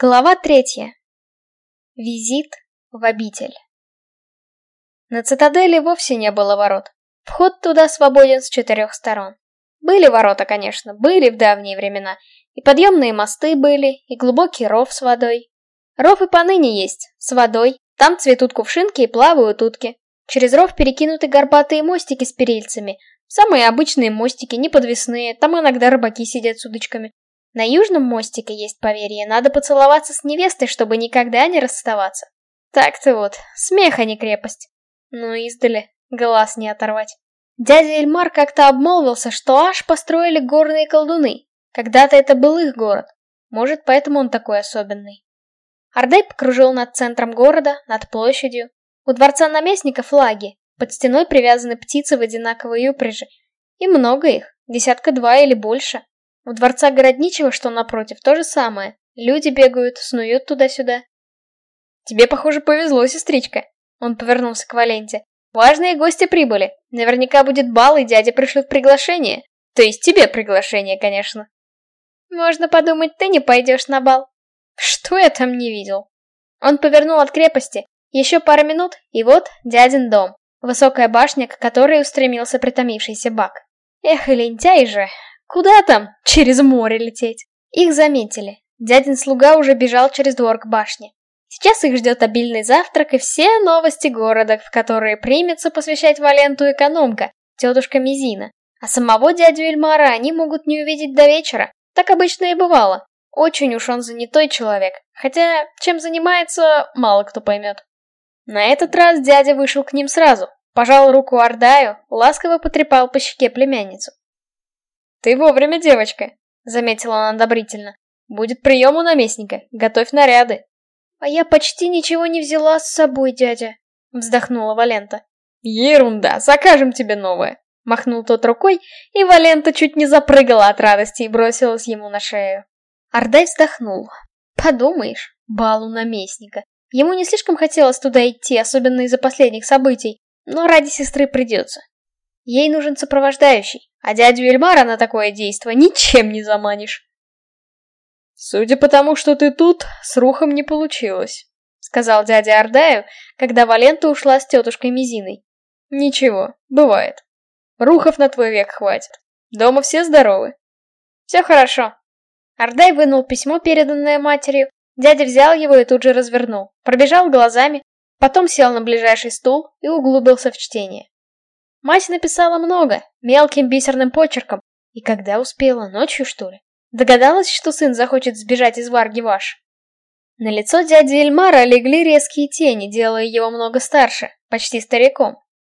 Глава третья. Визит в обитель. На цитадели вовсе не было ворот. Вход туда свободен с четырех сторон. Были ворота, конечно, были в давние времена. И подъемные мосты были, и глубокий ров с водой. Ров и поныне есть, с водой. Там цветут кувшинки и плавают утки. Через ров перекинуты горбатые мостики с перильцами. Самые обычные мостики, не подвесные, там иногда рыбаки сидят с удочками. На южном мостике есть поверье, надо поцеловаться с невестой, чтобы никогда не расставаться. Так-то вот, смех, а не крепость. Ну, издали, глаз не оторвать. Дядя Эльмар как-то обмолвился, что аж построили горные колдуны. Когда-то это был их город. Может, поэтому он такой особенный. Ардей покружил над центром города, над площадью. У дворца наместника флаги. Под стеной привязаны птицы в одинаковой упряжи. И много их, десятка два или больше. У дворца Городничего, что напротив, то же самое. Люди бегают, снуют туда-сюда. Тебе, похоже, повезло, сестричка. Он повернулся к Валенте. Важные гости прибыли. Наверняка будет бал, и дядя пришлют приглашение. То есть тебе приглашение, конечно. Можно подумать, ты не пойдешь на бал. Что я там не видел? Он повернул от крепости. Еще пара минут, и вот дядин дом. Высокая башня, к которой устремился притомившийся бак. Эх, и лентяй же, Куда там? Через море лететь. Их заметили. Дядин слуга уже бежал через двор к башне. Сейчас их ждет обильный завтрак и все новости города, в которые примется посвящать Валенту экономка, тетушка Мизина. А самого дядю Эльмара они могут не увидеть до вечера. Так обычно и бывало. Очень уж он занятой человек. Хотя, чем занимается, мало кто поймет. На этот раз дядя вышел к ним сразу. Пожал руку Ардаю, ласково потрепал по щеке племянницу. «Ты вовремя, девочка», — заметила она одобрительно. «Будет прием у наместника, готовь наряды». «А я почти ничего не взяла с собой, дядя», — вздохнула Валента. «Ерунда, закажем тебе новое», — махнул тот рукой, и Валента чуть не запрыгала от радости и бросилась ему на шею. Ардай вздохнул. «Подумаешь, бал у наместника. Ему не слишком хотелось туда идти, особенно из-за последних событий, но ради сестры придется. Ей нужен сопровождающий, а дядю Эльмара на такое действо ничем не заманишь. «Судя по тому, что ты тут, с Рухом не получилось», — сказал дядя Ардаю, когда Валента ушла с тетушкой Мизиной. «Ничего, бывает. Рухов на твой век хватит. Дома все здоровы?» «Все хорошо». Ардай вынул письмо, переданное матерью. Дядя взял его и тут же развернул. Пробежал глазами, потом сел на ближайший стул и углубился в чтение. Мать написала много, мелким бисерным почерком. И когда успела, ночью что ли? Догадалась, что сын захочет сбежать из Варги ваш. На лицо дяди Эльмара легли резкие тени, делая его много старше, почти стариком.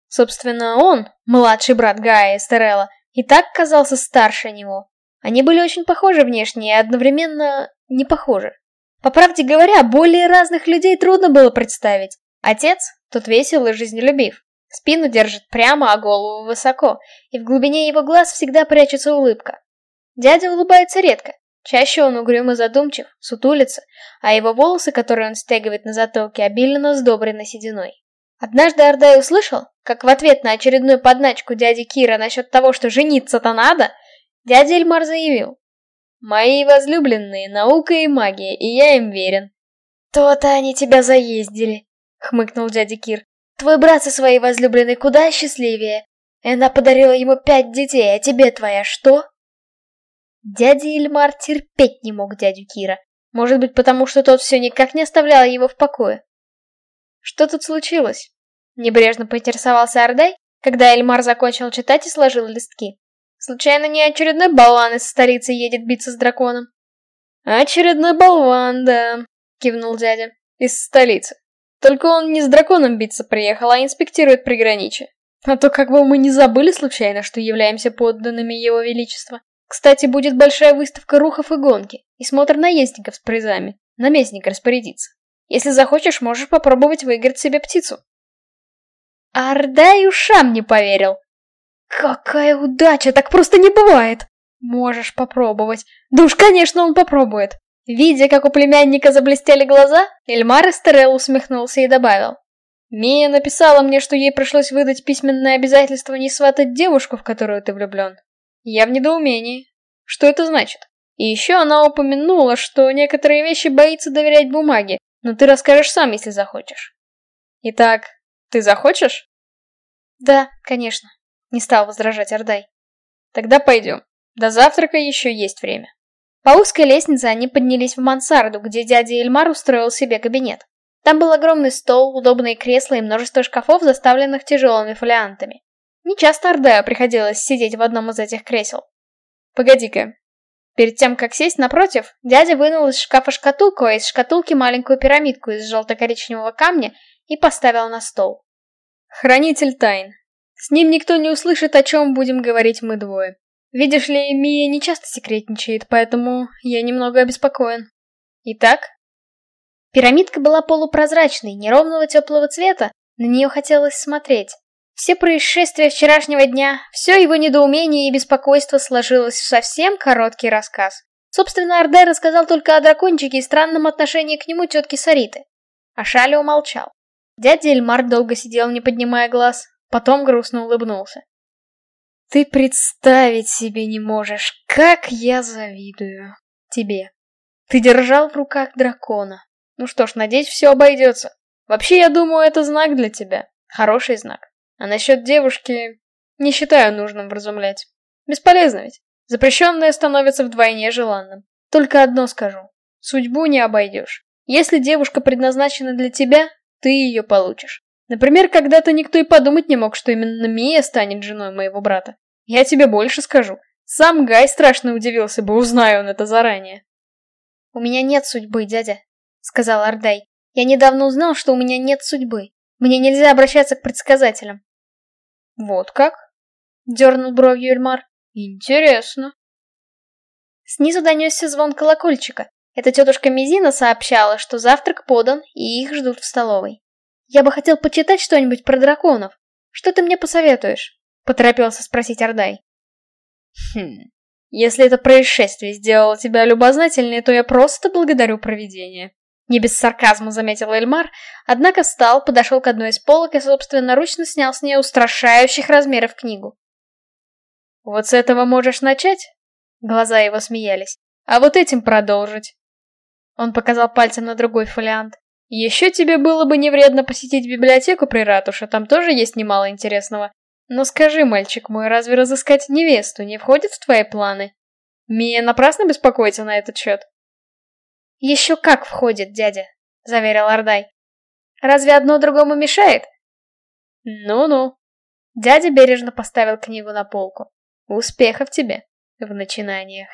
Собственно, он, младший брат Гая Эстерелла, и так казался старше него. Они были очень похожи внешне и одновременно не похожи. По правде говоря, более разных людей трудно было представить. Отец, тот весел и жизнелюбив. Спину держит прямо, а голову высоко, и в глубине его глаз всегда прячется улыбка. Дядя улыбается редко. Чаще он угрюм и задумчив, сутулится, а его волосы, которые он стягивает на затылке, обильно сдобрены сединой. Однажды Ордай услышал, как в ответ на очередную подначку дяди Кира насчет того, что жениться-то надо, дядя Эльмар заявил. «Мои возлюбленные — наука и магия, и я им верен». «То-то они тебя заездили», — хмыкнул дядя Кир. Твой брат со своей возлюбленной куда счастливее. Она подарила ему пять детей, а тебе твоя что? Дядя Ильмар терпеть не мог дядю Кира. Может быть, потому что тот все никак не оставлял его в покое. Что тут случилось? Небрежно поинтересовался Ардай, когда Эльмар закончил читать и сложил листки. Случайно не очередной болван из столицы едет биться с драконом? Очередной болван, да, кивнул дядя. Из столицы. Только он не с драконом биться приехал, а инспектирует приграничье. А то как бы мы не забыли случайно, что являемся подданными его величества. Кстати, будет большая выставка рухов и гонки, и смотр наездников с призами. Наместник распорядится. Если захочешь, можешь попробовать выиграть себе птицу. Ардай ушам не поверил. Какая удача, так просто не бывает. Можешь попробовать. Да уж, конечно, он попробует. Видя, как у племянника заблестели глаза, Эльмар Эстерел усмехнулся и добавил. «Мия написала мне, что ей пришлось выдать письменное обязательство не сватать девушку, в которую ты влюблен. Я в недоумении. Что это значит? И еще она упомянула, что некоторые вещи боится доверять бумаге, но ты расскажешь сам, если захочешь. Итак, ты захочешь? Да, конечно. Не стал возражать Ордай. Тогда пойдем. До завтрака еще есть время. По узкой лестнице они поднялись в мансарду, где дядя Эльмар устроил себе кабинет. Там был огромный стол, удобные кресла и множество шкафов, заставленных тяжелыми фолиантами. Не часто Ордею приходилось сидеть в одном из этих кресел. Погоди-ка. Перед тем, как сесть напротив, дядя вынул из шкафа шкатулку, а из шкатулки маленькую пирамидку из желто-коричневого камня и поставил на стол. Хранитель тайн. С ним никто не услышит, о чем будем говорить мы двое. Видишь ли, Мия не часто секретничает, поэтому я немного обеспокоен. Итак? Пирамидка была полупрозрачной, неровного теплого цвета, на нее хотелось смотреть. Все происшествия вчерашнего дня, все его недоумение и беспокойство сложилось в совсем короткий рассказ. Собственно, Ардай рассказал только о дракончике и странном отношении к нему тетки Сариты. А Шали умолчал. Дядя Эльмар долго сидел, не поднимая глаз, потом грустно улыбнулся. Ты представить себе не можешь, как я завидую тебе. Ты держал в руках дракона. Ну что ж, надеюсь, все обойдется. Вообще, я думаю, это знак для тебя. Хороший знак. А насчет девушки... Не считаю нужным вразумлять. Бесполезно ведь. Запрещенное становится вдвойне желанным. Только одно скажу. Судьбу не обойдешь. Если девушка предназначена для тебя, ты ее получишь. Например, когда-то никто и подумать не мог, что именно Мия станет женой моего брата. Я тебе больше скажу. Сам Гай страшно удивился бы, узнаю он это заранее. «У меня нет судьбы, дядя», — сказал Ардай. «Я недавно узнал, что у меня нет судьбы. Мне нельзя обращаться к предсказателям». «Вот как?» — дернул бровью Эльмар. «Интересно». Снизу донесся звон колокольчика. Эта тетушка Мизина сообщала, что завтрак подан, и их ждут в столовой. Я бы хотел почитать что-нибудь про драконов. Что ты мне посоветуешь? Поторопился спросить Ордай. Хм, если это происшествие сделало тебя любознательнее, то я просто благодарю провидение. Не без сарказма заметил Эльмар, однако встал, подошел к одной из полок и собственноручно снял с нее устрашающих размеров книгу. «Вот с этого можешь начать?» Глаза его смеялись. «А вот этим продолжить». Он показал пальцем на другой фолиант. Еще тебе было бы не вредно посетить библиотеку при ратуше, там тоже есть немало интересного. Но скажи, мальчик мой, разве разыскать невесту не входит в твои планы? Мия напрасно беспокоится на этот счет? Еще как входит, дядя, заверил Ардай. Разве одно другому мешает? Ну-ну. Дядя бережно поставил книгу на полку. Успехов тебе в начинаниях.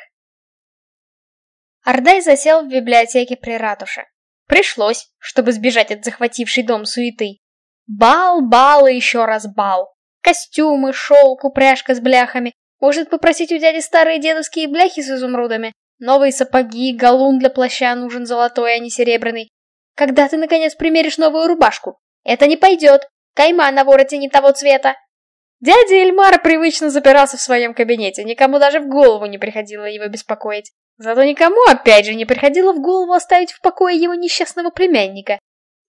Ардай засел в библиотеке при ратуше. Пришлось, чтобы сбежать от захватившей дом суеты. Бал, бал и еще раз бал. Костюмы, шелк, упряжка с бляхами. Может попросить у дяди старые дедовские бляхи с изумрудами? Новые сапоги, галун для плаща нужен золотой, а не серебряный. Когда ты, наконец, примеришь новую рубашку? Это не пойдет. Кайма на вороте не того цвета. Дядя Эльмар привычно запирался в своем кабинете, никому даже в голову не приходило его беспокоить. Зато никому, опять же, не приходило в голову оставить в покое его несчастного племянника.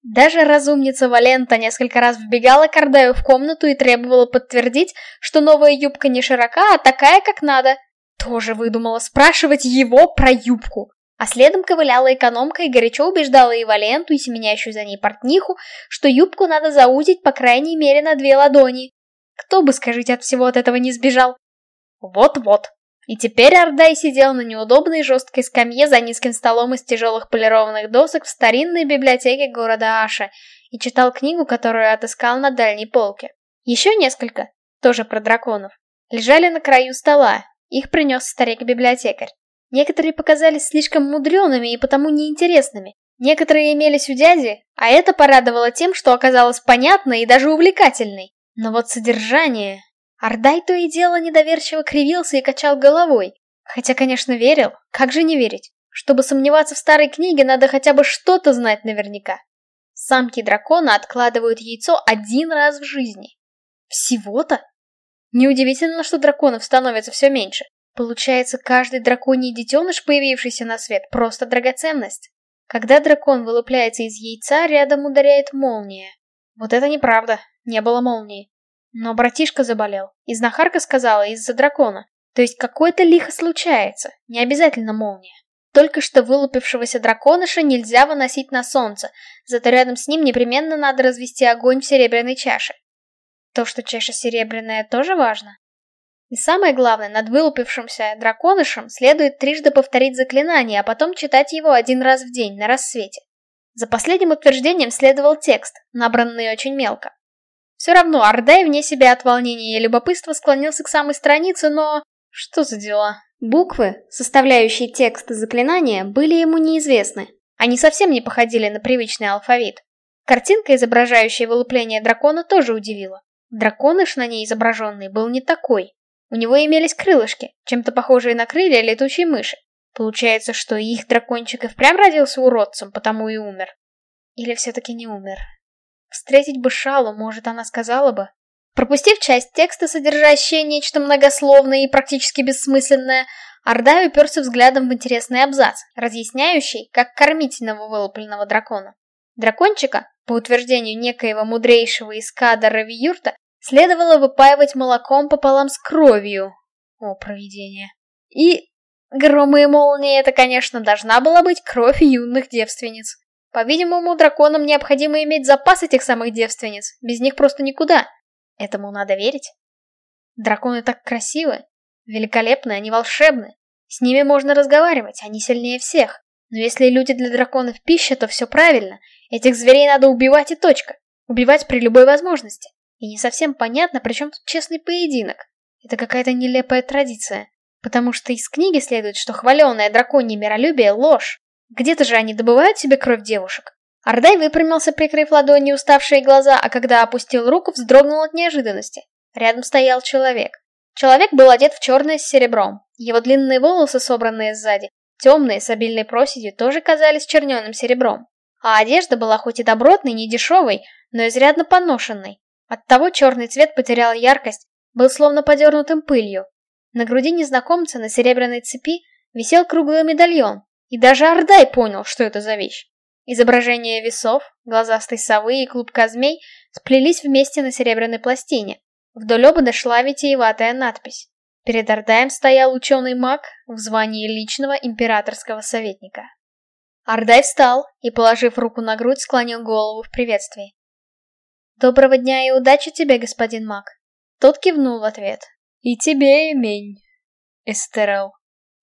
Даже разумница Валента несколько раз вбегала к Ардаю в комнату и требовала подтвердить, что новая юбка не широка, а такая, как надо. Тоже выдумала спрашивать его про юбку. А следом ковыляла экономка и горячо убеждала и Валенту, и семенящую за ней портниху, что юбку надо заузить по крайней мере на две ладони. Кто бы, скажите, от всего от этого не сбежал? Вот-вот. И теперь Ардай сидел на неудобной жесткой скамье за низким столом из тяжелых полированных досок в старинной библиотеке города Аша и читал книгу, которую отыскал на дальней полке. Еще несколько, тоже про драконов, лежали на краю стола, их принес старик-библиотекарь. Некоторые показались слишком мудреными и потому неинтересными. Некоторые имелись у дяди, а это порадовало тем, что оказалось понятной и даже увлекательной. Но вот содержание... Ардай то и дело недоверчиво кривился и качал головой. Хотя, конечно, верил. Как же не верить? Чтобы сомневаться в старой книге, надо хотя бы что-то знать наверняка. Самки дракона откладывают яйцо один раз в жизни. Всего-то? Неудивительно, что драконов становится все меньше. Получается, каждый драконий детеныш, появившийся на свет, просто драгоценность. Когда дракон вылупляется из яйца, рядом ударяет молния. Вот это неправда, не было молнии. Но братишка заболел, и знахарка сказала из-за дракона. То есть какое-то лихо случается, не обязательно молния. Только что вылупившегося драконыша нельзя выносить на солнце, зато рядом с ним непременно надо развести огонь в серебряной чаше. То, что чаша серебряная, тоже важно. И самое главное, над вылупившимся драконышем следует трижды повторить заклинание, а потом читать его один раз в день, на рассвете. За последним утверждением следовал текст, набранный очень мелко. Все равно Ардай вне себя от волнения и любопытства склонился к самой странице, но... Что за дела? Буквы, составляющие текст заклинания, были ему неизвестны. Они совсем не походили на привычный алфавит. Картинка, изображающая вылупление дракона, тоже удивила. Драконыш на ней изображенный был не такой. У него имелись крылышки, чем-то похожие на крылья летучей мыши. Получается, что их дракончик и впрямь родился уродцем, потому и умер. Или все-таки не умер. Встретить бы Шалу, может, она сказала бы. Пропустив часть текста, содержащая нечто многословное и практически бессмысленное, Ордай уперся взглядом в интересный абзац, разъясняющий, как кормить нововылупленного дракона. Дракончика, по утверждению некоего мудрейшего из Када Равиюрта, следовало выпаивать молоком пополам с кровью. О, провидение. И Громы и молнии — это, конечно, должна была быть кровь юных девственниц. По-видимому, драконам необходимо иметь запас этих самых девственниц, без них просто никуда. Этому надо верить. Драконы так красивы, великолепны, они волшебны. С ними можно разговаривать, они сильнее всех. Но если люди для драконов пища, то все правильно. Этих зверей надо убивать и точка. Убивать при любой возможности. И не совсем понятно, при чем тут честный поединок. Это какая-то нелепая традиция. Потому что из книги следует, что хваленое драконье миролюбие — ложь. Где-то же они добывают себе кровь девушек. Ардай выпрямился, прикрыв ладонью уставшие глаза, а когда опустил руку, вздрогнул от неожиданности. Рядом стоял человек. Человек был одет в черное с серебром. Его длинные волосы, собранные сзади, темные, с обильной проседью, тоже казались черненым серебром. А одежда была хоть и добротной, не дешевой, но изрядно поношенной. Оттого черный цвет потерял яркость, был словно подернутым пылью. На груди незнакомца на серебряной цепи висел круглый медальон, и даже Ардай понял, что это за вещь. Изображения весов, глазастой совы и клубка змей сплелись вместе на серебряной пластине. Вдоль обода шла витиеватая надпись. Перед Ардаем стоял ученый маг в звании личного императорского советника. Ардай встал и, положив руку на грудь, склонил голову в приветствии. «Доброго дня и удачи тебе, господин маг!» Тот кивнул в ответ. «И тебе, имень, Эстерел».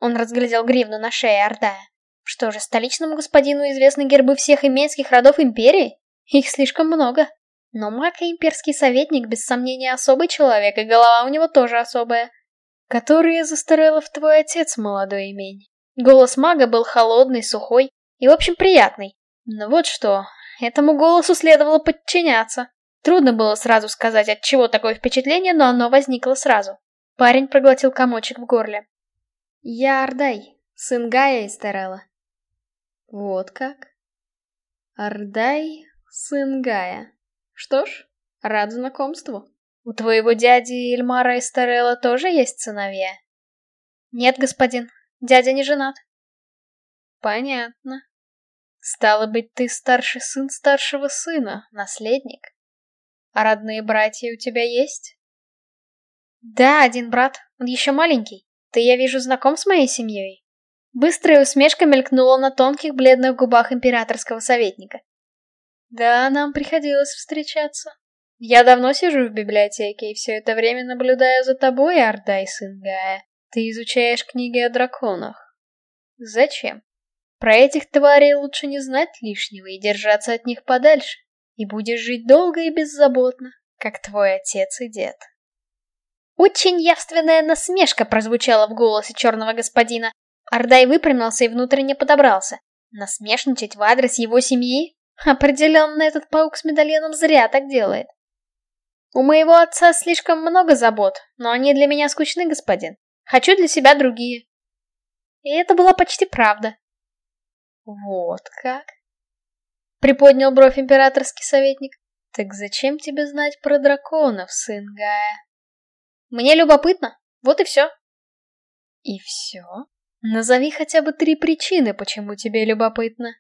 Он разглядел гривну на шее Ордая. Что же, столичному господину известны гербы всех именских родов империи? Их слишком много. Но маг и имперский советник, без сомнения, особый человек, и голова у него тоже особая. Из Эстерелов твой отец, молодой имень? Голос мага был холодный, сухой и, в общем, приятный. Но вот что, этому голосу следовало подчиняться. Трудно было сразу сказать, от чего такое впечатление, но оно возникло сразу. Парень проглотил комочек в горле. «Я Ардай, сын Гая из Терелла». «Вот как?» «Ардай, сын Гая. Что ж, рад знакомству. У твоего дяди Эльмара из Терелла тоже есть сыновья?» «Нет, господин, дядя не женат». «Понятно. Стало быть, ты старший сын старшего сына, наследник. А родные братья у тебя есть?» Да, один брат. Он еще маленький. Ты, я вижу, знаком с моей семьей. Быстрая усмешка мелькнула на тонких бледных губах императорского советника. Да, нам приходилось встречаться. Я давно сижу в библиотеке и все это время наблюдаю за тобой, Ардай, сын Гая. Ты изучаешь книги о драконах. Зачем? Про этих тварей лучше не знать лишнего и держаться от них подальше. И будешь жить долго и беззаботно, как твой отец и дед. Очень явственная насмешка прозвучала в голосе черного господина. Ардай выпрямился и внутренне подобрался. Насмешничать в адрес его семьи? Определенно этот паук с медальоном зря так делает. У моего отца слишком много забот, но они для меня скучны, господин. Хочу для себя другие. И это была почти правда. Вот как? Приподнял бровь императорский советник. Так зачем тебе знать про драконов, сын Гая? Мне любопытно. Вот и все. И все? Назови хотя бы три причины, почему тебе любопытно.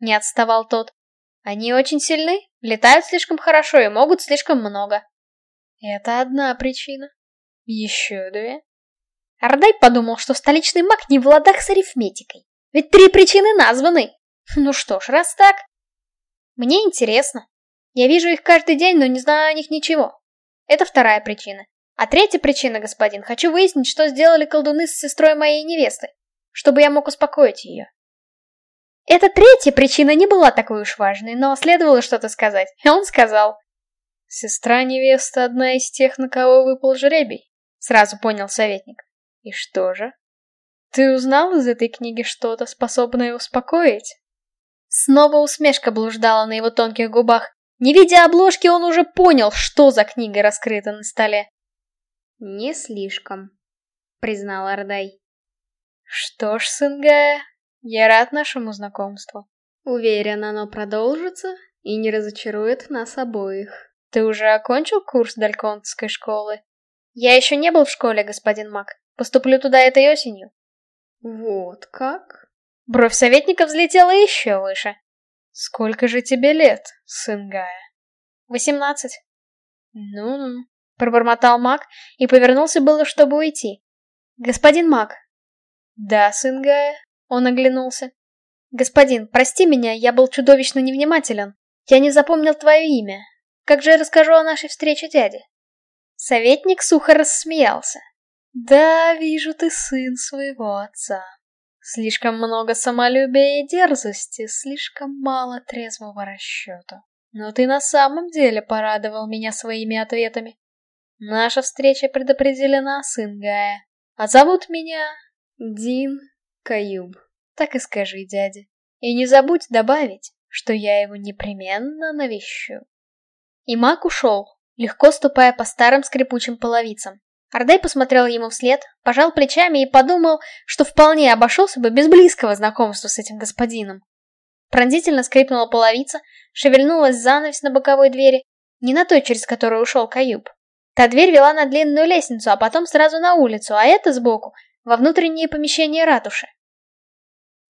Не отставал тот. Они очень сильны, летают слишком хорошо и могут слишком много. Это одна причина. Еще две. Ардай подумал, что столичный маг не в ладах с арифметикой. Ведь три причины названы. Ну что ж, раз так... Мне интересно. Я вижу их каждый день, но не знаю о них ничего. Это вторая причина. А третья причина, господин, хочу выяснить, что сделали колдуны с сестрой моей невесты, чтобы я мог успокоить ее. Эта третья причина не была такой уж важной, но следовало что-то сказать, и он сказал. Сестра невеста одна из тех, на кого выпал жребий, сразу понял советник. И что же? Ты узнал из этой книги что-то, способное успокоить? Снова усмешка блуждала на его тонких губах. Не видя обложки, он уже понял, что за книга раскрыта на столе. «Не слишком», — признал Ардай. «Что ж, Сынгая, я рад нашему знакомству. Уверен, оно продолжится и не разочарует нас обоих. Ты уже окончил курс Дальконтской школы? Я еще не был в школе, господин Мак. Поступлю туда этой осенью. Вот как? Бровь советника взлетела еще выше. Сколько же тебе лет, сын Гая? Восемнадцать. Ну-ну, пробормотал маг и повернулся было, чтобы уйти. Господин маг. Да, сын Гая, он оглянулся. Господин, прости меня, я был чудовищно невнимателен. Я не запомнил твое имя. Как же я расскажу о нашей встрече дяде? Советник сухо рассмеялся. Да, вижу, ты сын своего отца. Слишком много самолюбия и дерзости, слишком мало трезвого расчета. Но ты на самом деле порадовал меня своими ответами. Наша встреча предопределена, сын Гая. А зовут меня... Дин Каюб. Так и скажи дяде. И не забудь добавить, что я его непременно навещу. И маг ушел, легко ступая по старым скрипучим половицам. Ардей посмотрел ему вслед, пожал плечами и подумал, что вполне обошелся бы без близкого знакомства с этим господином. Пронзительно скрипнула половица, шевельнулась занавес на боковой двери, не на той, через которую ушел Каюб. Та дверь вела на длинную лестницу, а потом сразу на улицу, а это сбоку, во внутреннее помещение ратуши.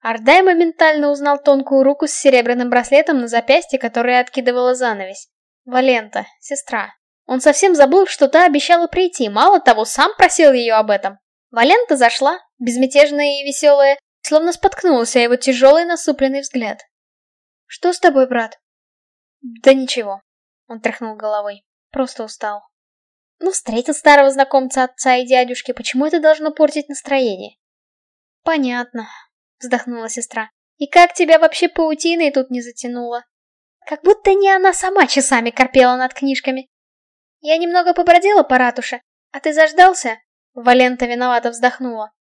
Ардай моментально узнал тонкую руку с серебряным браслетом на запястье, которая откидывала занавес. Валента, сестра. Он совсем забыл, что та обещала прийти, мало того, сам просил ее об этом. Валента зашла, безмятежная и веселая, словно споткнулась о его тяжелый насупленный взгляд. «Что с тобой, брат?» «Да ничего», — он тряхнул головой. «Просто устал». «Ну, встретил старого знакомца отца и дядюшки, почему это должно портить настроение?» «Понятно», — вздохнула сестра. «И как тебя вообще паутиной тут не затянуло?» Как будто не она сама часами корпела над книжками. Я немного побродила по ратуше, а ты заждался? Валента виновато вздохнула.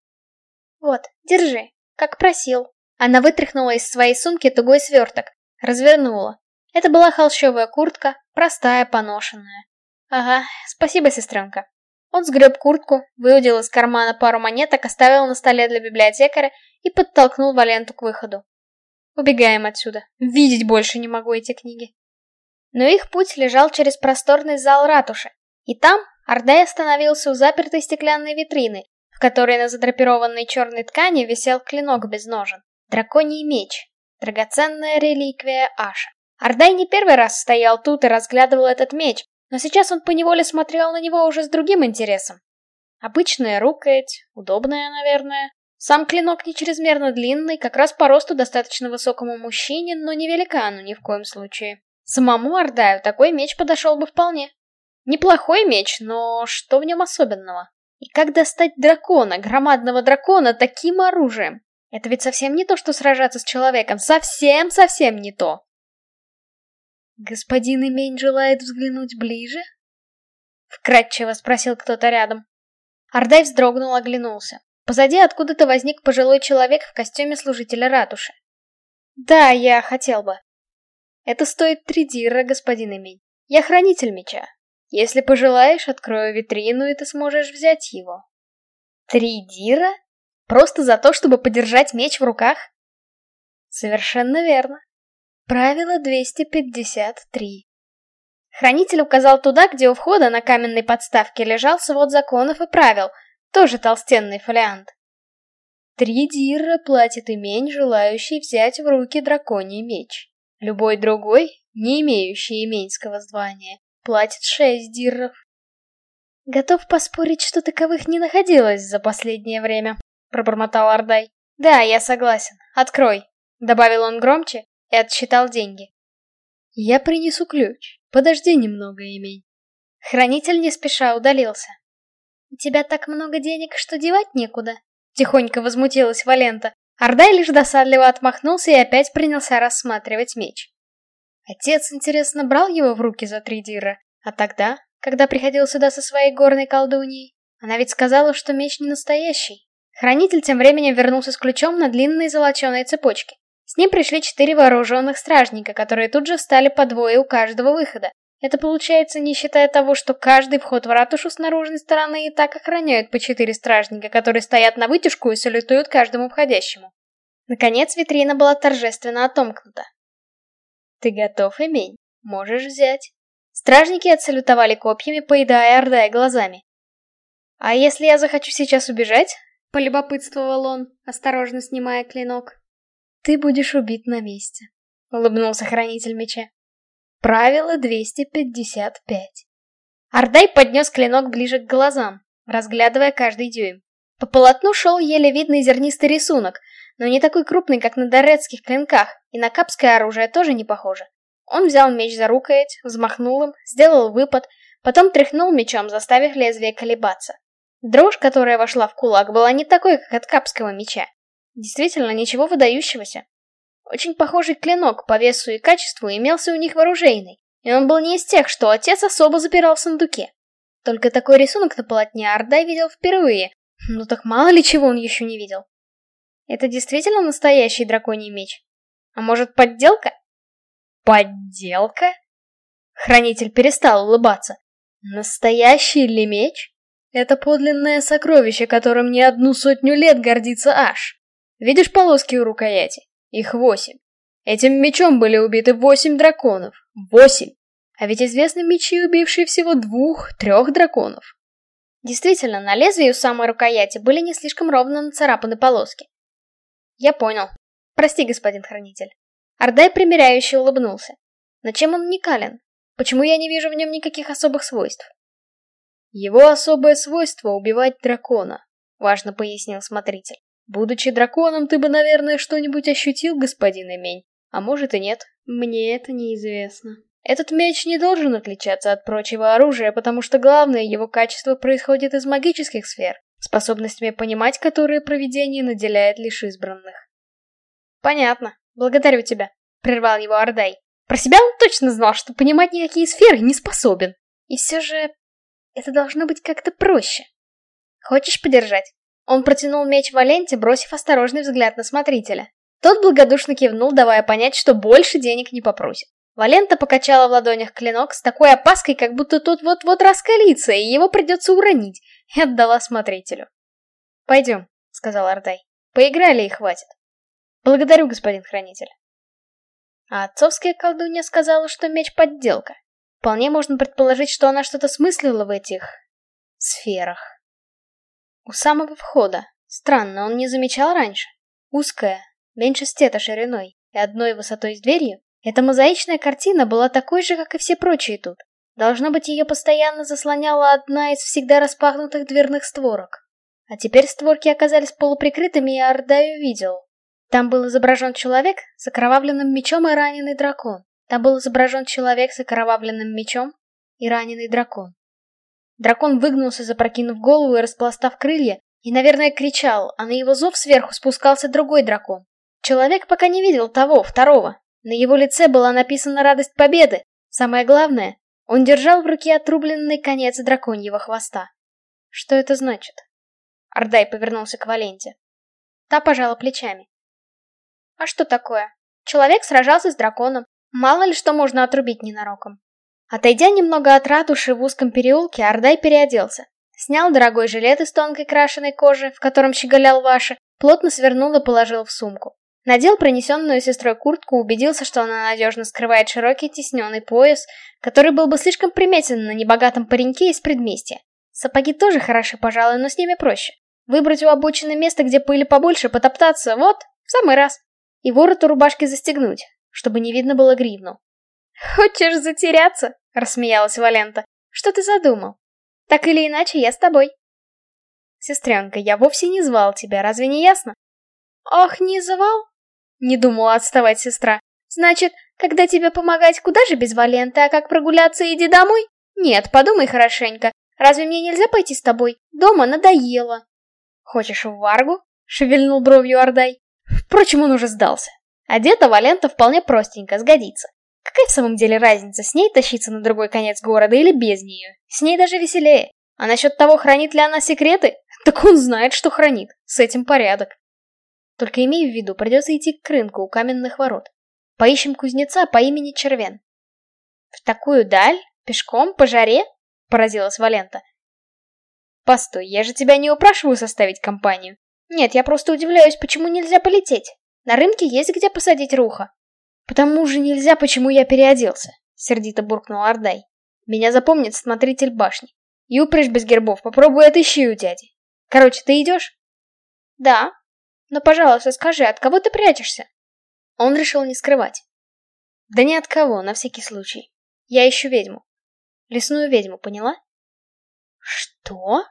Вот, держи, как просил. Она вытряхнула из своей сумки тугой сверток, развернула. Это была холщовая куртка, простая, поношенная. Ага, спасибо, сестренка. Он сгреб куртку, выудил из кармана пару монеток, оставил на столе для библиотекаря и подтолкнул Валенту к выходу. Убегаем отсюда. Видеть больше не могу эти книги. Но их путь лежал через просторный зал ратуши. И там Ордай остановился у запертой стеклянной витрины, в которой на задрапированной черной ткани висел клинок без ножен. Драконий меч. Драгоценная реликвия Аша. Ордай не первый раз стоял тут и разглядывал этот меч, но сейчас он поневоле смотрел на него уже с другим интересом. Обычная рукоять, удобная, наверное. Сам клинок не чрезмерно длинный, как раз по росту достаточно высокому мужчине, но не великану ни в коем случае. Самому Ордаю такой меч подошел бы вполне. Неплохой меч, но что в нем особенного? И как достать дракона, громадного дракона, таким оружием? Это ведь совсем не то, что сражаться с человеком. Совсем-совсем не то. «Господин Имень желает взглянуть ближе?» Вкратчиво спросил кто-то рядом. Ордай вздрогнул, оглянулся. Позади откуда-то возник пожилой человек в костюме служителя ратуши. «Да, я хотел бы», это стоит три дира, господин Эмень. Я хранитель меча. Если пожелаешь, открою витрину, и ты сможешь взять его. Три дира? Просто за то, чтобы подержать меч в руках? Совершенно верно. Правило 253. Хранитель указал туда, где у входа на каменной подставке лежал свод законов и правил, тоже толстенный фолиант. Три дира платит имень, желающий взять в руки драконий меч. Любой другой, не имеющий именского звания, платит шесть дирров. Готов поспорить, что таковых не находилось за последнее время, пробормотал Ардай. Да, я согласен. Открой, добавил он громче и отсчитал деньги. Я принесу ключ. Подожди немного, имей. Хранитель не спеша удалился. «У тебя так много денег, что девать некуда», — тихонько возмутилась Валента. Ардай лишь досадливо отмахнулся и опять принялся рассматривать меч. Отец, интересно, брал его в руки за три дира, а тогда, когда приходил сюда со своей горной колдуньей, она ведь сказала, что меч не настоящий. Хранитель тем временем вернулся с ключом на длинной золоченой цепочке. С ним пришли четыре вооруженных стражника, которые тут же встали по двое у каждого выхода, это получается, не считая того, что каждый вход в ратушу с наружной стороны и так охраняют по четыре стражника, которые стоят на вытяжку и салютуют каждому входящему. Наконец витрина была торжественно отомкнута. «Ты готов, Эмень? Можешь взять». Стражники отсалютовали копьями, поедая Ордая глазами. «А если я захочу сейчас убежать?» — полюбопытствовал он, осторожно снимая клинок. «Ты будешь убит на месте», — улыбнулся хранитель меча. Правило 255. Ардай поднес клинок ближе к глазам, разглядывая каждый дюйм. По полотну шел еле видный зернистый рисунок, но не такой крупный, как на дорецких клинках, и на капское оружие тоже не похоже. Он взял меч за рукоять, взмахнул им, сделал выпад, потом тряхнул мечом, заставив лезвие колебаться. Дрожь, которая вошла в кулак, была не такой, как от капского меча. Действительно, ничего выдающегося. Очень похожий клинок по весу и качеству имелся у них вооружейный, и он был не из тех, что отец особо запирал в сундуке. Только такой рисунок на полотне Ардай видел впервые, ну так мало ли чего он еще не видел. Это действительно настоящий драконий меч? А может, подделка? Подделка? Хранитель перестал улыбаться. Настоящий ли меч? Это подлинное сокровище, которым не одну сотню лет гордится Аш. Видишь полоски у рукояти? Их восемь. Этим мечом были убиты восемь драконов. Восемь! А ведь известны мечи, убившие всего двух-трех драконов. Действительно, на лезвии у самой рукояти были не слишком ровно нацарапаны полоски. Я понял. Прости, господин хранитель. Ардай примиряюще улыбнулся. Но чем он уникален? Почему я не вижу в нем никаких особых свойств? Его особое свойство — убивать дракона, важно пояснил смотритель. Будучи драконом, ты бы, наверное, что-нибудь ощутил, господин Эмень. А может и нет. Мне это неизвестно. Этот меч не должен отличаться от прочего оружия, потому что главное его качество происходит из магических сфер, способностями понимать которые провидение наделяет лишь избранных. Понятно. Благодарю тебя, прервал его Ордай. Про себя он точно знал, что понимать никакие сферы не способен. И все же это должно быть как-то проще. Хочешь подержать? Он протянул меч Валенте, бросив осторожный взгляд на смотрителя. Тот благодушно кивнул, давая понять, что больше денег не попросит. Валента покачала в ладонях клинок с такой опаской, как будто тот вот-вот раскалится, и его придется уронить, и отдала смотрителю. «Пойдем», — сказал Ардай. «Поиграли и хватит». «Благодарю, господин хранитель». А отцовская колдунья сказала, что меч — подделка. Вполне можно предположить, что она что-то смыслила в этих... сферах. У самого входа. Странно, он не замечал раньше. Узкая, меньше стета шириной и одной высотой с дверью, эта мозаичная картина была такой же, как и все прочие тут. Должно быть, ее постоянно заслоняла одна из всегда распахнутых дверных створок. А теперь створки оказались полуприкрытыми, и Ардай увидел. Там был изображен человек с окровавленным мечом и раненый дракон. Там был изображен человек с окровавленным мечом и раненый дракон. Дракон выгнулся, запрокинув голову и распластав крылья, и, наверное, кричал, а на его зов сверху спускался другой дракон. Человек пока не видел того, второго. На его лице была написана радость победы. Самое главное, он держал в руке отрубленный конец драконьего хвоста. Что это значит? Ардай повернулся к Валенте. Та пожала плечами. А что такое? Человек сражался с драконом. Мало ли что можно отрубить ненароком. Отойдя немного от ратуши в узком переулке, Ардай переоделся. Снял дорогой жилет из тонкой крашеной кожи, в котором щеголял Ваша, плотно свернул и положил в сумку. Надел принесенную сестрой куртку, убедился, что она надежно скрывает широкий тесненный пояс, который был бы слишком приметен на небогатом пареньке из предместья. Сапоги тоже хороши, пожалуй, но с ними проще. Выбрать у обочины место, где пыли побольше, потоптаться, вот, в самый раз. И ворот у рубашки застегнуть, чтобы не видно было гривну. «Хочешь затеряться?» — рассмеялась Валента. «Что ты задумал?» Так или иначе, я с тобой. Сестренка, я вовсе не звал тебя, разве не ясно? Ох, не звал? Не думала отставать сестра. Значит, когда тебе помогать, куда же без Валенты, а как прогуляться, иди домой? Нет, подумай хорошенько. Разве мне нельзя пойти с тобой? Дома надоело. Хочешь в Варгу? Шевельнул бровью Ордай. Впрочем, он уже сдался. Одета Валента вполне простенько, сгодится. Какая в самом деле разница, с ней тащиться на другой конец города или без нее? С ней даже веселее. А насчет того, хранит ли она секреты, так он знает, что хранит. С этим порядок. Только имей в виду, придется идти к рынку у каменных ворот. Поищем кузнеца по имени Червен. В такую даль? Пешком? По жаре? Поразилась Валента. Постой, я же тебя не упрашиваю составить компанию. Нет, я просто удивляюсь, почему нельзя полететь. На рынке есть где посадить руха. Потому же нельзя, почему я переоделся, сердито буркнул Ардай. Меня запомнит смотритель башни. И упряжь без гербов, попробуй отыщи у дяди. Короче, ты идешь? Да. Но, пожалуйста, скажи, от кого ты прячешься? Он решил не скрывать. Да ни от кого, на всякий случай. Я ищу ведьму. Лесную ведьму, поняла? Что?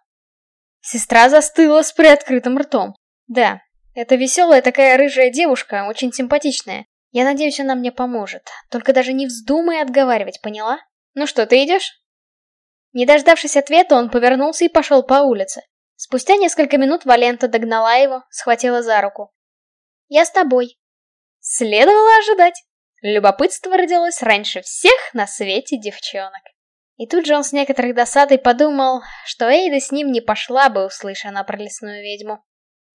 Сестра застыла с приоткрытым ртом. Да, это веселая такая рыжая девушка, очень симпатичная. Я надеюсь, она мне поможет. Только даже не вздумай отговаривать, поняла? Ну что, ты идешь? Не дождавшись ответа, он повернулся и пошел по улице. Спустя несколько минут Валента догнала его, схватила за руку. «Я с тобой». Следовало ожидать. Любопытство родилось раньше всех на свете девчонок. И тут же он с некоторой досадой подумал, что Эйда с ним не пошла бы, услыша она про лесную ведьму.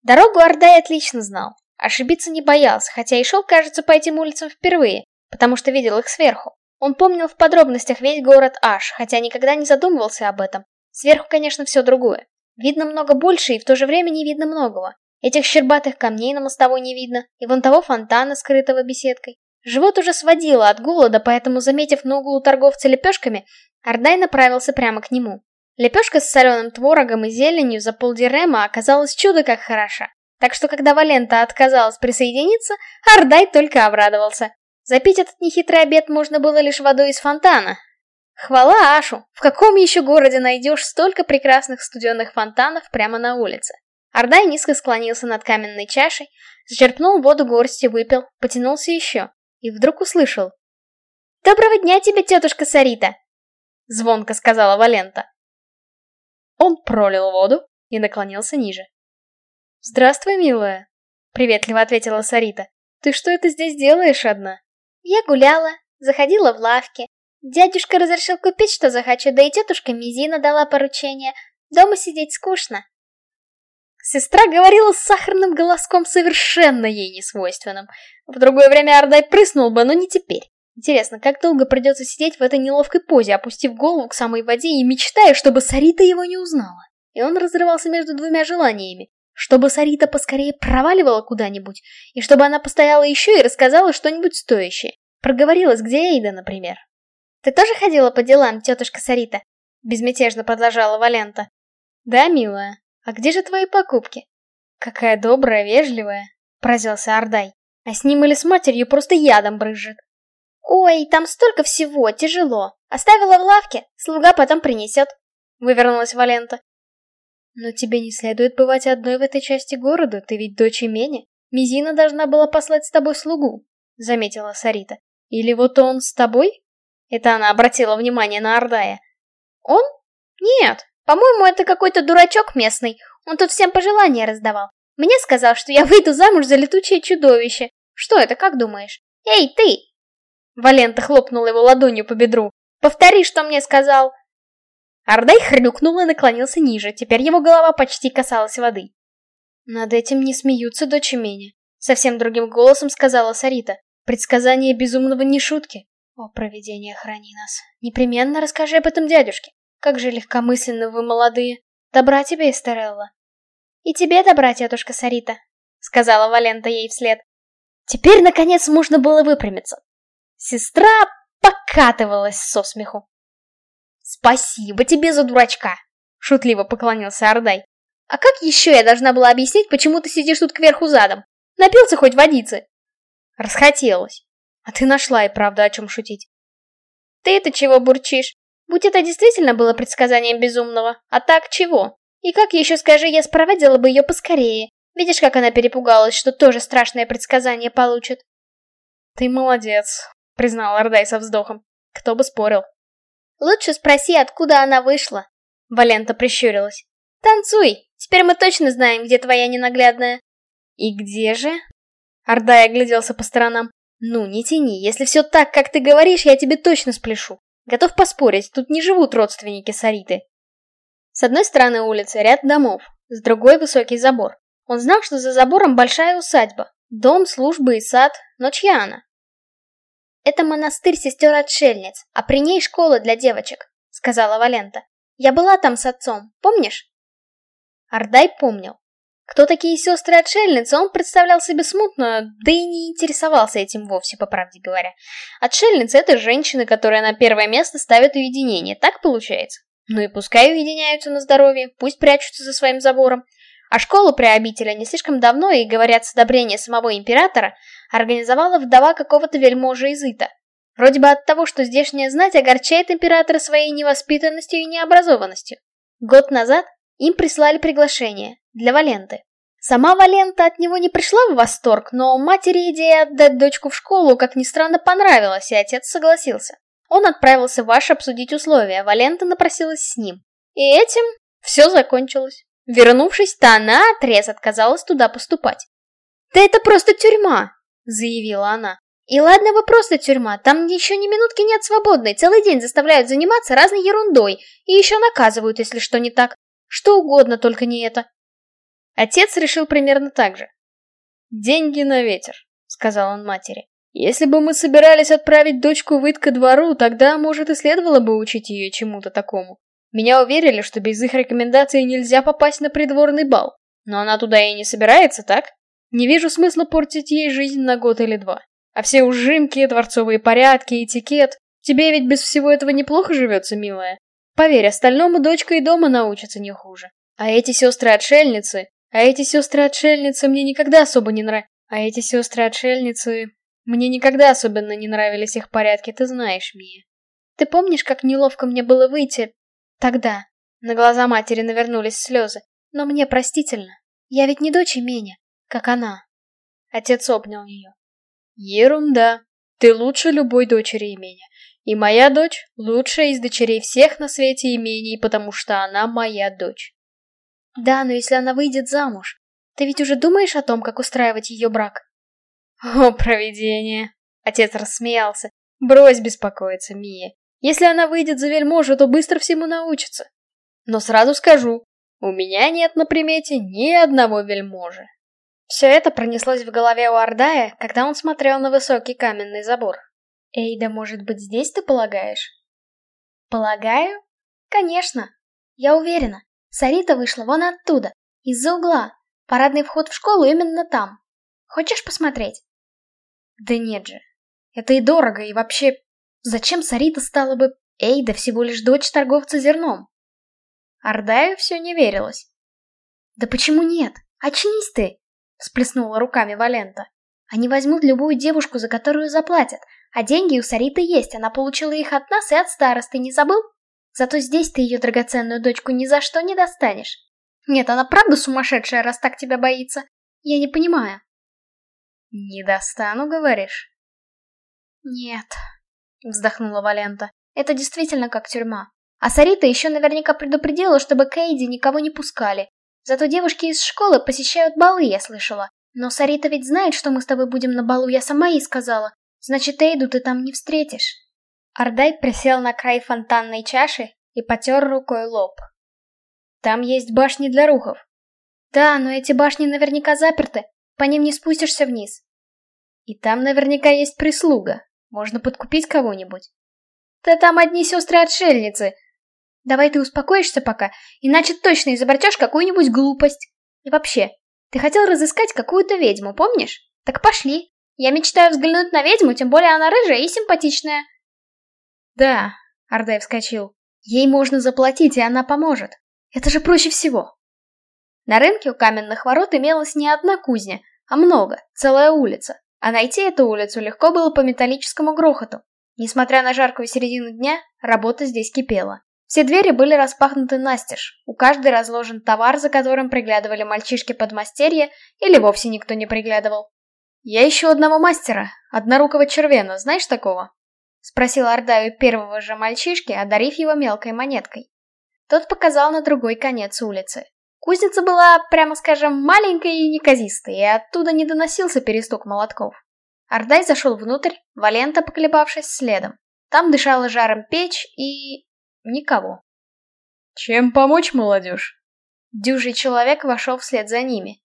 Дорогу Ордай отлично знал. Ошибиться не боялся, хотя и шел, кажется, по этим улицам впервые, потому что видел их сверху. Он помнил в подробностях весь город Аш, хотя никогда не задумывался об этом. Сверху, конечно, все другое. Видно много больше, и в то же время не видно многого. Этих щербатых камней на мостовой не видно, и вон того фонтана, скрытого беседкой. Живот уже сводило от голода, поэтому, заметив на углу торговца лепешками, Ардай направился прямо к нему. Лепешка с соленым творогом и зеленью за полдирема оказалась чудо как хороша. Так что, когда Валента отказалась присоединиться, Ардай только обрадовался. Запить этот нехитрый обед можно было лишь водой из фонтана. Хвала Ашу! В каком еще городе найдешь столько прекрасных студенных фонтанов прямо на улице? Ардай низко склонился над каменной чашей, зачерпнул воду горстью, выпил, потянулся еще. И вдруг услышал. «Доброго дня тебе, тетушка Сарита!» Звонко сказала Валента. Он пролил воду и наклонился ниже. «Здравствуй, милая», — приветливо ответила Сарита. «Ты что это здесь делаешь одна?» «Я гуляла, заходила в лавки. Дядюшка разрешил купить, что захочу, да и тетушка Мизина дала поручение. Дома сидеть скучно». Сестра говорила с сахарным голоском совершенно ей несвойственным. В другое время Ардай прыснул бы, но не теперь. Интересно, как долго придется сидеть в этой неловкой позе, опустив голову к самой воде и мечтая, чтобы Сарита его не узнала? И он разрывался между двумя желаниями. Чтобы Сарита поскорее проваливала куда-нибудь, и чтобы она постояла еще и рассказала что-нибудь стоящее. Проговорилась, где Эйда, например. «Ты тоже ходила по делам, тетушка Сарита?» Безмятежно продолжала Валента. «Да, милая. А где же твои покупки?» «Какая добрая, вежливая», — поразился Ардай. «А с ним или с матерью просто ядом брызжет». «Ой, там столько всего, тяжело. Оставила в лавке, слуга потом принесет», — вывернулась Валента. «Но тебе не следует бывать одной в этой части города, ты ведь дочь имени. Мизина должна была послать с тобой слугу», — заметила Сарита. «Или вот он с тобой?» Это она обратила внимание на Ардая. «Он? Нет, по-моему, это какой-то дурачок местный. Он тут всем пожелания раздавал. Мне сказал, что я выйду замуж за летучее чудовище. Что это, как думаешь? Эй, ты!» Валента хлопнула его ладонью по бедру. «Повтори, что мне сказал!» Ардай хрюкнул и наклонился ниже, теперь его голова почти касалась воды. «Над этим не смеются, дочь Меня», — совсем другим голосом сказала Сарита. «Предсказание безумного не шутки. О, провидение, храни нас. Непременно расскажи об этом дядюшке. Как же легкомысленно вы, молодые. Добра тебе, Эстерелла». «И тебе добра, тетушка Сарита», — сказала Валента ей вслед. Теперь, наконец, можно было выпрямиться. Сестра покатывалась со смеху. «Спасибо тебе за дурачка!» — шутливо поклонился Ордай. «А как еще я должна была объяснить, почему ты сидишь тут кверху задом? Напился хоть водицы?» «Расхотелось. А ты нашла и правда о чем шутить». «Ты-то чего бурчишь? Будь это действительно было предсказанием безумного, а так чего? И как еще скажи, я спроводила бы ее поскорее. Видишь, как она перепугалась, что тоже страшное предсказание получит? Ты молодец, признал Ордай со вздохом. Кто бы спорил. Лучше спроси, откуда она вышла. Валента прищурилась. Танцуй, теперь мы точно знаем, где твоя ненаглядная. И где же? Ордай огляделся по сторонам. Ну, не тяни, если все так, как ты говоришь, я тебе точно спляшу. Готов поспорить, тут не живут родственники Сариты. С одной стороны улицы ряд домов, с другой высокий забор. Он знал, что за забором большая усадьба, дом, службы и сад, но чья она? «Это монастырь сестер-отшельниц, а при ней школа для девочек», — сказала Валента. «Я была там с отцом, помнишь?» Ардай помнил. Кто такие сестры-отшельницы, он представлял себе смутно, да и не интересовался этим вовсе, по правде говоря. Отшельницы — это женщины, которые на первое место ставят уединение, так получается? Ну и пускай уединяются на здоровье, пусть прячутся за своим забором. А школу при обители не слишком давно, и, говорят, с одобрения самого императора, организовала вдова какого-то вельможи из Ита. Вроде бы от того, что здешняя знать огорчает императора своей невоспитанностью и необразованностью. Год назад им прислали приглашение для Валенты. Сама Валента от него не пришла в восторг, но матери идея отдать дочку в школу, как ни странно, понравилась, и отец согласился. Он отправился в Аш обсудить условия, Валента напросилась с ним. И этим все закончилось. Вернувшись-то она отрез отказалась туда поступать. «Да это просто тюрьма!» — заявила она. «И ладно бы просто тюрьма, там еще ни минутки нет свободной, целый день заставляют заниматься разной ерундой, и еще наказывают, если что не так. Что угодно, только не это. Отец решил примерно так же. «Деньги на ветер», — сказал он матери. «Если бы мы собирались отправить дочку в Ит ко двору, тогда, может, и следовало бы учить ее чему-то такому. Меня уверили, что без их рекомендаций нельзя попасть на придворный бал. Но она туда и не собирается, так? Не вижу смысла портить ей жизнь на год или два. А все ужимки, дворцовые порядки, этикет... Тебе ведь без всего этого неплохо живется, милая. Поверь, остальному дочка и дома научится не хуже. А эти сестры-отшельницы... А эти сестры-отшельницы мне никогда особо не нравились. А эти сестры-отшельницы... Мне никогда особенно не нравились их порядки, ты знаешь, Мия. Ты помнишь, как неловко мне было выйти... Тогда. На глаза матери навернулись слезы. Но мне простительно. Я ведь не дочь Меня, как она. Отец обнял ее. Ерунда. Ты лучше любой дочери имения. И моя дочь — лучшая из дочерей всех на свете имений, потому что она моя дочь. Да, но если она выйдет замуж, ты ведь уже думаешь о том, как устраивать ее брак? О, провидение! Отец рассмеялся. Брось беспокоиться, Мия. Если она выйдет за вельможу, то быстро всему научится. Но сразу скажу, у меня нет на примете ни одного вельможи. Все это пронеслось в голове у Ардая, когда он смотрел на высокий каменный забор. Эйда, может быть, здесь ты полагаешь? Полагаю? Конечно. Я уверена. Сарита вышла вон оттуда, из-за угла. Парадный вход в школу именно там. Хочешь посмотреть? Да нет же. Это и дорого, и вообще... Зачем Сарита стала бы... Эйда всего лишь дочь торговца зерном? Ардаю все не верилось. Да почему нет? Очнись ты! Сплеснула руками Валента. Они возьмут любую девушку, за которую заплатят, а деньги у Сариты есть, она получила их от нас и от старосты, не забыл? Зато здесь ты ее драгоценную дочку ни за что не достанешь. Нет, она правда сумасшедшая, раз так тебя боится? Я не понимаю. Не достану, говоришь? Нет, вздохнула Валента. Это действительно как тюрьма. А Сарита еще наверняка предупредила, чтобы Кейди никого не пускали. Зато девушки из школы посещают балы, я слышала. Но Сарита ведь знает, что мы с тобой будем на балу, я сама ей сказала. Значит, Эйду ты там не встретишь. Ардай присел на край фонтанной чаши и потер рукой лоб. Там есть башни для рухов. Да, но эти башни наверняка заперты, по ним не спустишься вниз. И там наверняка есть прислуга, можно подкупить кого-нибудь. Да там одни сестры-отшельницы. Давай ты успокоишься пока, иначе точно изобретешь какую-нибудь глупость. И вообще, ты хотел разыскать какую-то ведьму, помнишь? Так пошли. Я мечтаю взглянуть на ведьму, тем более она рыжая и симпатичная. Да, Ардай вскочил. Ей можно заплатить, и она поможет. Это же проще всего. На рынке у каменных ворот имелась не одна кузня, а много, целая улица. А найти эту улицу легко было по металлическому грохоту. Несмотря на жаркую середину дня, работа здесь кипела. Все двери были распахнуты настежь, у каждой разложен товар, за которым приглядывали мальчишки-подмастерья, или вовсе никто не приглядывал. «Я ищу одного мастера, однорукого червена, знаешь такого?» — спросил Ардаю первого же мальчишки, одарив его мелкой монеткой. Тот показал на другой конец улицы. Кузница была, прямо скажем, маленькой и неказистой, и оттуда не доносился перестук молотков. Ардай зашел внутрь, Валента, поколебавшись, следом. Там дышала жаром печь и... никого. «Чем помочь, молодежь?» Дюжий человек вошел вслед за ними.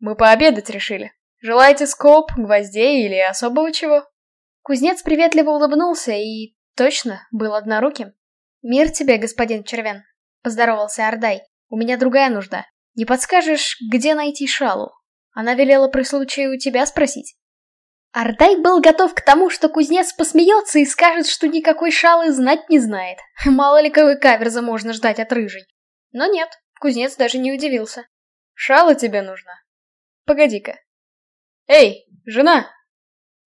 «Мы пообедать решили. Желаете скоб, гвоздей или особого чего?» Кузнец приветливо улыбнулся и... точно, был одноруким. «Мир тебе, господин Червен», — поздоровался Ардай. «У меня другая нужда. Не подскажешь, где найти шалу? Она велела при случае у тебя спросить». Ардай был готов к тому, что кузнец посмеется и скажет, что никакой шалы знать не знает. Мало ли какой каверза можно ждать от рыжей. Но нет, кузнец даже не удивился. «Шала тебе нужна? Погоди-ка. Эй, жена!»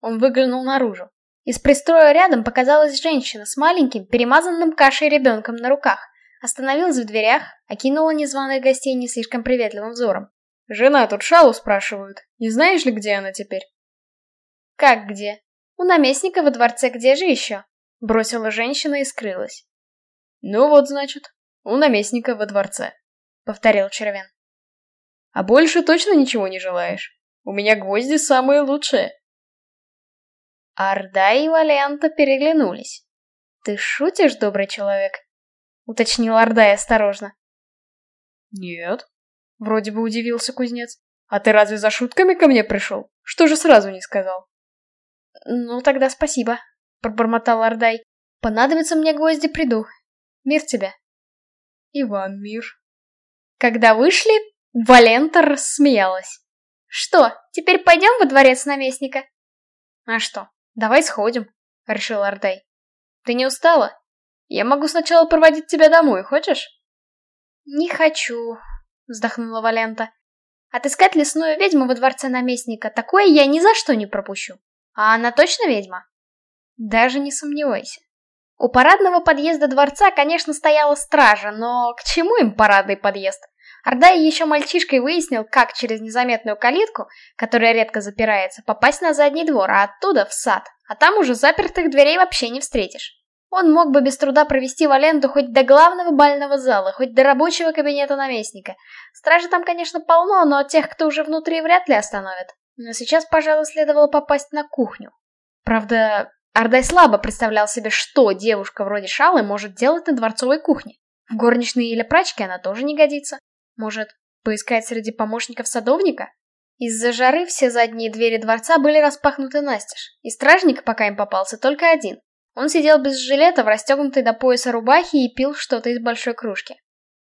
Он выглянул наружу. Из пристроя рядом показалась женщина с маленьким, перемазанным кашей ребенком на руках. Остановилась в дверях, окинула незваных гостей не слишком приветливым взором. «Жена, тут шалу спрашивают. Не знаешь ли, где она теперь?» «Как где? У наместника во дворце где же еще?» Бросила женщина и скрылась. «Ну вот, значит, у наместника во дворце», — повторил Червен. «А больше точно ничего не желаешь? У меня гвозди самые лучшие». Арда и Валента переглянулись. «Ты шутишь, добрый человек?» — уточнил Ардай осторожно. «Нет», — вроде бы удивился кузнец. «А ты разве за шутками ко мне пришел? Что же сразу не сказал?» «Ну, тогда спасибо», — пробормотал Ардай. «Понадобится мне гвозди, приду. Мир тебе». «И вам мир». Когда вышли, Валента рассмеялась. «Что, теперь пойдем во дворец наместника?» «А что, давай сходим», — решил Ардай. «Ты не устала? Я могу сначала проводить тебя домой, хочешь?» «Не хочу», — вздохнула Валента. «Отыскать лесную ведьму во дворце наместника, такое я ни за что не пропущу». А она точно ведьма? Даже не сомневайся. У парадного подъезда дворца, конечно, стояла стража, но к чему им парадный подъезд? Ордай еще мальчишкой выяснил, как через незаметную калитку, которая редко запирается, попасть на задний двор, а оттуда в сад. А там уже запертых дверей вообще не встретишь. Он мог бы без труда провести Валенту хоть до главного бального зала, хоть до рабочего кабинета наместника. Стражи там, конечно, полно, но тех, кто уже внутри, вряд ли остановят. Но сейчас, пожалуй, следовало попасть на кухню. Правда, Ардай слабо представлял себе, что девушка вроде Шалы может делать на дворцовой кухне. В горничной или прачке она тоже не годится. Может, поискать среди помощников садовника? Из-за жары все задние двери дворца были распахнуты настежь, и стражник пока им попался только один. Он сидел без жилета в расстегнутой до пояса рубахе и пил что-то из большой кружки.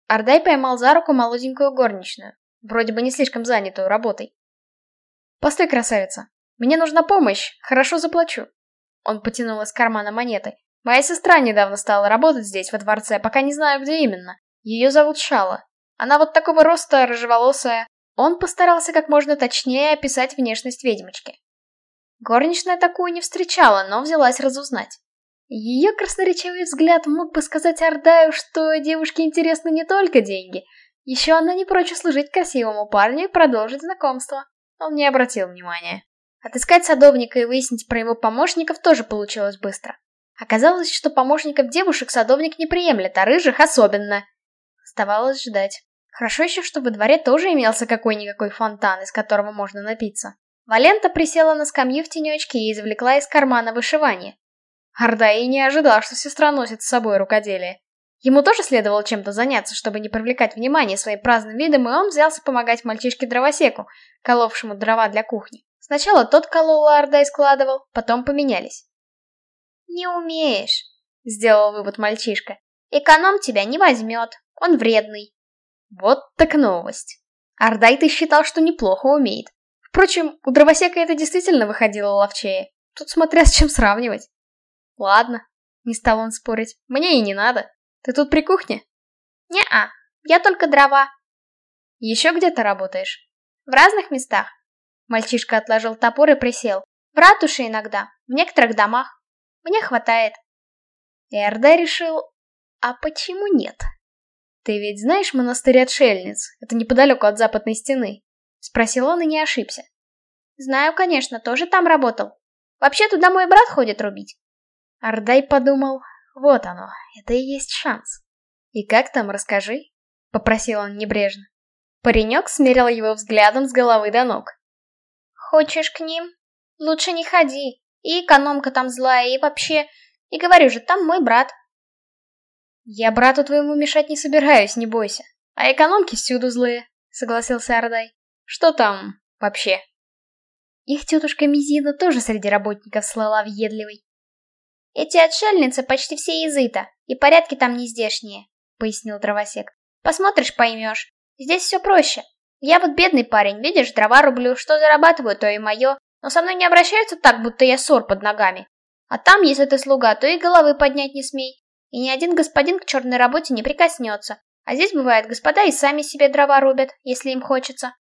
Ардай поймал за руку молоденькую горничную, вроде бы не слишком занятую работой. «Постой, красавица! Мне нужна помощь, хорошо заплачу!» Он потянул из кармана монеты. «Моя сестра недавно стала работать здесь, во дворце, пока не знаю, где именно. Ее зовут Шала. Она вот такого роста, рыжеволосая. Он постарался как можно точнее описать внешность ведьмочки. Горничная такую не встречала, но взялась разузнать. Ее красноречивый взгляд мог бы сказать Ардаю, что девушке интересны не только деньги. Еще она не прочь служить красивому парню и продолжить знакомство. Он не обратил внимания. Отыскать садовника и выяснить про его помощников тоже получилось быстро. Оказалось, что помощников девушек садовник не приемлет, а рыжих особенно. Оставалось ждать. Хорошо еще, что во дворе тоже имелся какой-никакой фонтан, из которого можно напиться. Валента присела на скамью в тенечке и извлекла из кармана вышивание. Орда и не ожидал, что сестра носит с собой рукоделие. Ему тоже следовало чем-то заняться, чтобы не привлекать внимание своим праздным видом, и он взялся помогать мальчишке-дровосеку, коловшему дрова для кухни. Сначала тот колол, а Ардай складывал, потом поменялись. «Не умеешь», — сделал вывод мальчишка. «Эконом тебя не возьмет, он вредный». Вот так новость. Ардай ты считал, что неплохо умеет. Впрочем, у дровосека это действительно выходило ловчее. Тут смотря с чем сравнивать. Ладно, не стал он спорить, мне и не надо. Ты тут при кухне? Не-а, я только дрова. Еще где-то работаешь? В разных местах. Мальчишка отложил топор и присел. В ратуше иногда, в некоторых домах. Мне хватает. И Ордай решил, а почему нет? Ты ведь знаешь монастырь отшельниц? Это неподалеку от западной стены. Спросил он и не ошибся. Знаю, конечно, тоже там работал. Вообще туда мой брат ходит рубить. Ардай подумал, вот оно, это и есть шанс. И как там, расскажи? Попросил он небрежно. Паренек смерил его взглядом с головы до ног. Хочешь к ним? Лучше не ходи. И экономка там злая, и вообще... И говорю же, там мой брат. Я брату твоему мешать не собираюсь, не бойся. А экономки всюду злые, согласился Ардай. Что там вообще? Их тетушка Мизина тоже среди работников слала въедливой. Эти отшельницы почти все языта, и порядки там не здешние, пояснил дровосек. Посмотришь, поймешь. Здесь все проще. Я вот бедный парень, видишь, дрова рублю, что зарабатываю, то и мое. Но со мной не обращаются так, будто я сор под ногами. А там, если ты слуга, то и головы поднять не смей. И ни один господин к черной работе не прикоснется. А здесь бывает, господа и сами себе дрова рубят, если им хочется.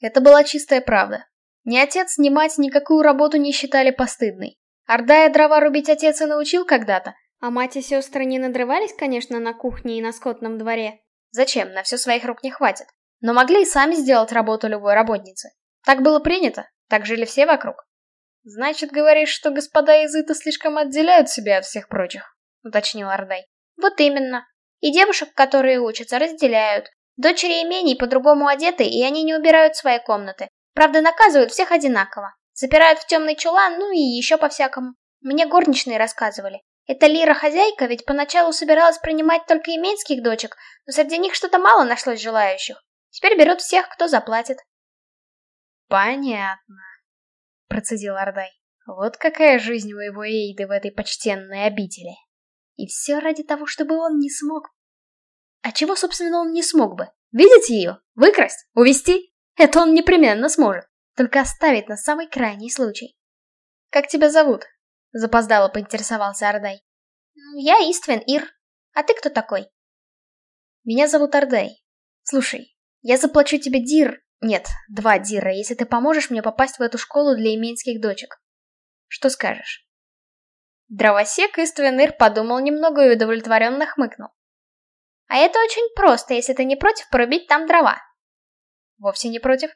Это была чистая правда. Ни отец, ни мать никакую работу не считали постыдной. Ордая дрова рубить отец и научил когда-то, а мать и сестры не надрывались, конечно, на кухне и на скотном дворе. Зачем, на все своих рук не хватит. Но могли и сами сделать работу любой работницы. Так было принято, так жили все вокруг. Значит, говоришь, что господа из Ита слишком отделяют себя от всех прочих, уточнил Ордай. Вот именно. И девушек, которые учатся, разделяют. Дочери имений по-другому одеты, и они не убирают свои комнаты. Правда, наказывают всех одинаково. Запирают в темный чулан, ну и еще по-всякому. Мне горничные рассказывали. Эта Лира-хозяйка ведь поначалу собиралась принимать только именских дочек, но среди них что-то мало нашлось желающих. Теперь берут всех, кто заплатит. Понятно, процедил Ардай. Вот какая жизнь у его Эйды в этой почтенной обители. И все ради того, чтобы он не смог. А чего, собственно, он не смог бы? Видеть ее? Выкрасть? Увести? Это он непременно сможет. Только оставить на самый крайний случай. Как тебя зовут? Запоздало поинтересовался Ардай. Я Иствен Ир. А ты кто такой? Меня зовут Ардай. Слушай, я заплачу тебе дир... Нет, два дира, если ты поможешь мне попасть в эту школу для именских дочек. Что скажешь? Дровосек Иствен Ир подумал немного и удовлетворенно хмыкнул. А это очень просто, если ты не против порубить там дрова. Вовсе не против.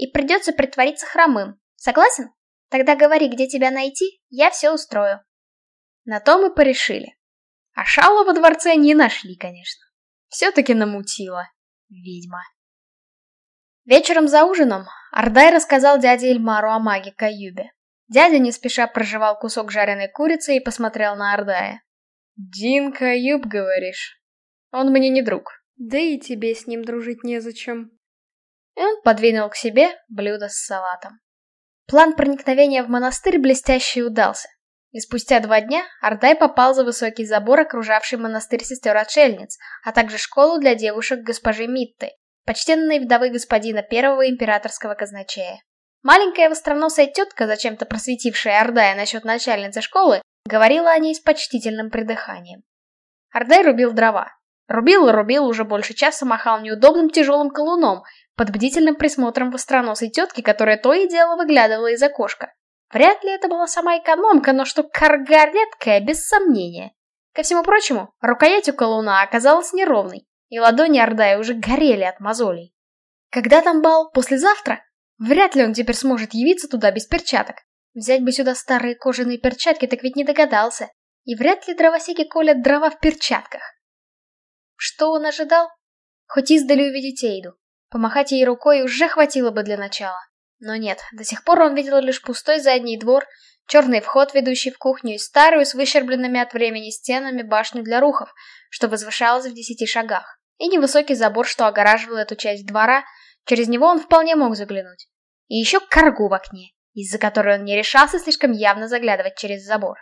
И придется притвориться хромым. Согласен? Тогда говори, где тебя найти, я все устрою. На то мы порешили. А Шалу во дворце не нашли, конечно. Все-таки намутила. Ведьма. Вечером за ужином Ардай рассказал дяде Эльмару о маге Каюбе. Дядя не спеша прожевал кусок жареной курицы и посмотрел на Ардая. «Дин Каюб, говоришь? Он мне не друг. Да и тебе с ним дружить незачем». Он подвинул к себе блюдо с салатом. План проникновения в монастырь блестяще удался. И спустя два дня Ардай попал за высокий забор, окружавший монастырь сестер-отшельниц, а также школу для девушек госпожи Митты, почтенной вдовы господина первого императорского казначея. Маленькая востроносая тетка, зачем-то просветившая Ардая насчет начальницы школы, говорила о ней с почтительным придыханием. Ардай рубил дрова. Рубил и рубил уже больше часа, махал неудобным тяжелым колуном, под бдительным присмотром востроносой тетки, которая то и дело выглядывала из окошка. Вряд ли это была сама экономка, но что карга редкая, без сомнения. Ко всему прочему, рукоять у колуна оказалась неровной, и ладони Ордая уже горели от мозолей. Когда там бал? Послезавтра? Вряд ли он теперь сможет явиться туда без перчаток. Взять бы сюда старые кожаные перчатки, так ведь не догадался. И вряд ли дровосеки колят дрова в перчатках. Что он ожидал? Хоть издали увидеть Эйду. Помахать ей рукой уже хватило бы для начала. Но нет, до сих пор он видел лишь пустой задний двор, черный вход, ведущий в кухню, и старую с выщербленными от времени стенами башню для рухов, что возвышалась в десяти шагах, и невысокий забор, что огораживал эту часть двора, через него он вполне мог заглянуть. И еще каргу в окне, из-за которой он не решался слишком явно заглядывать через забор.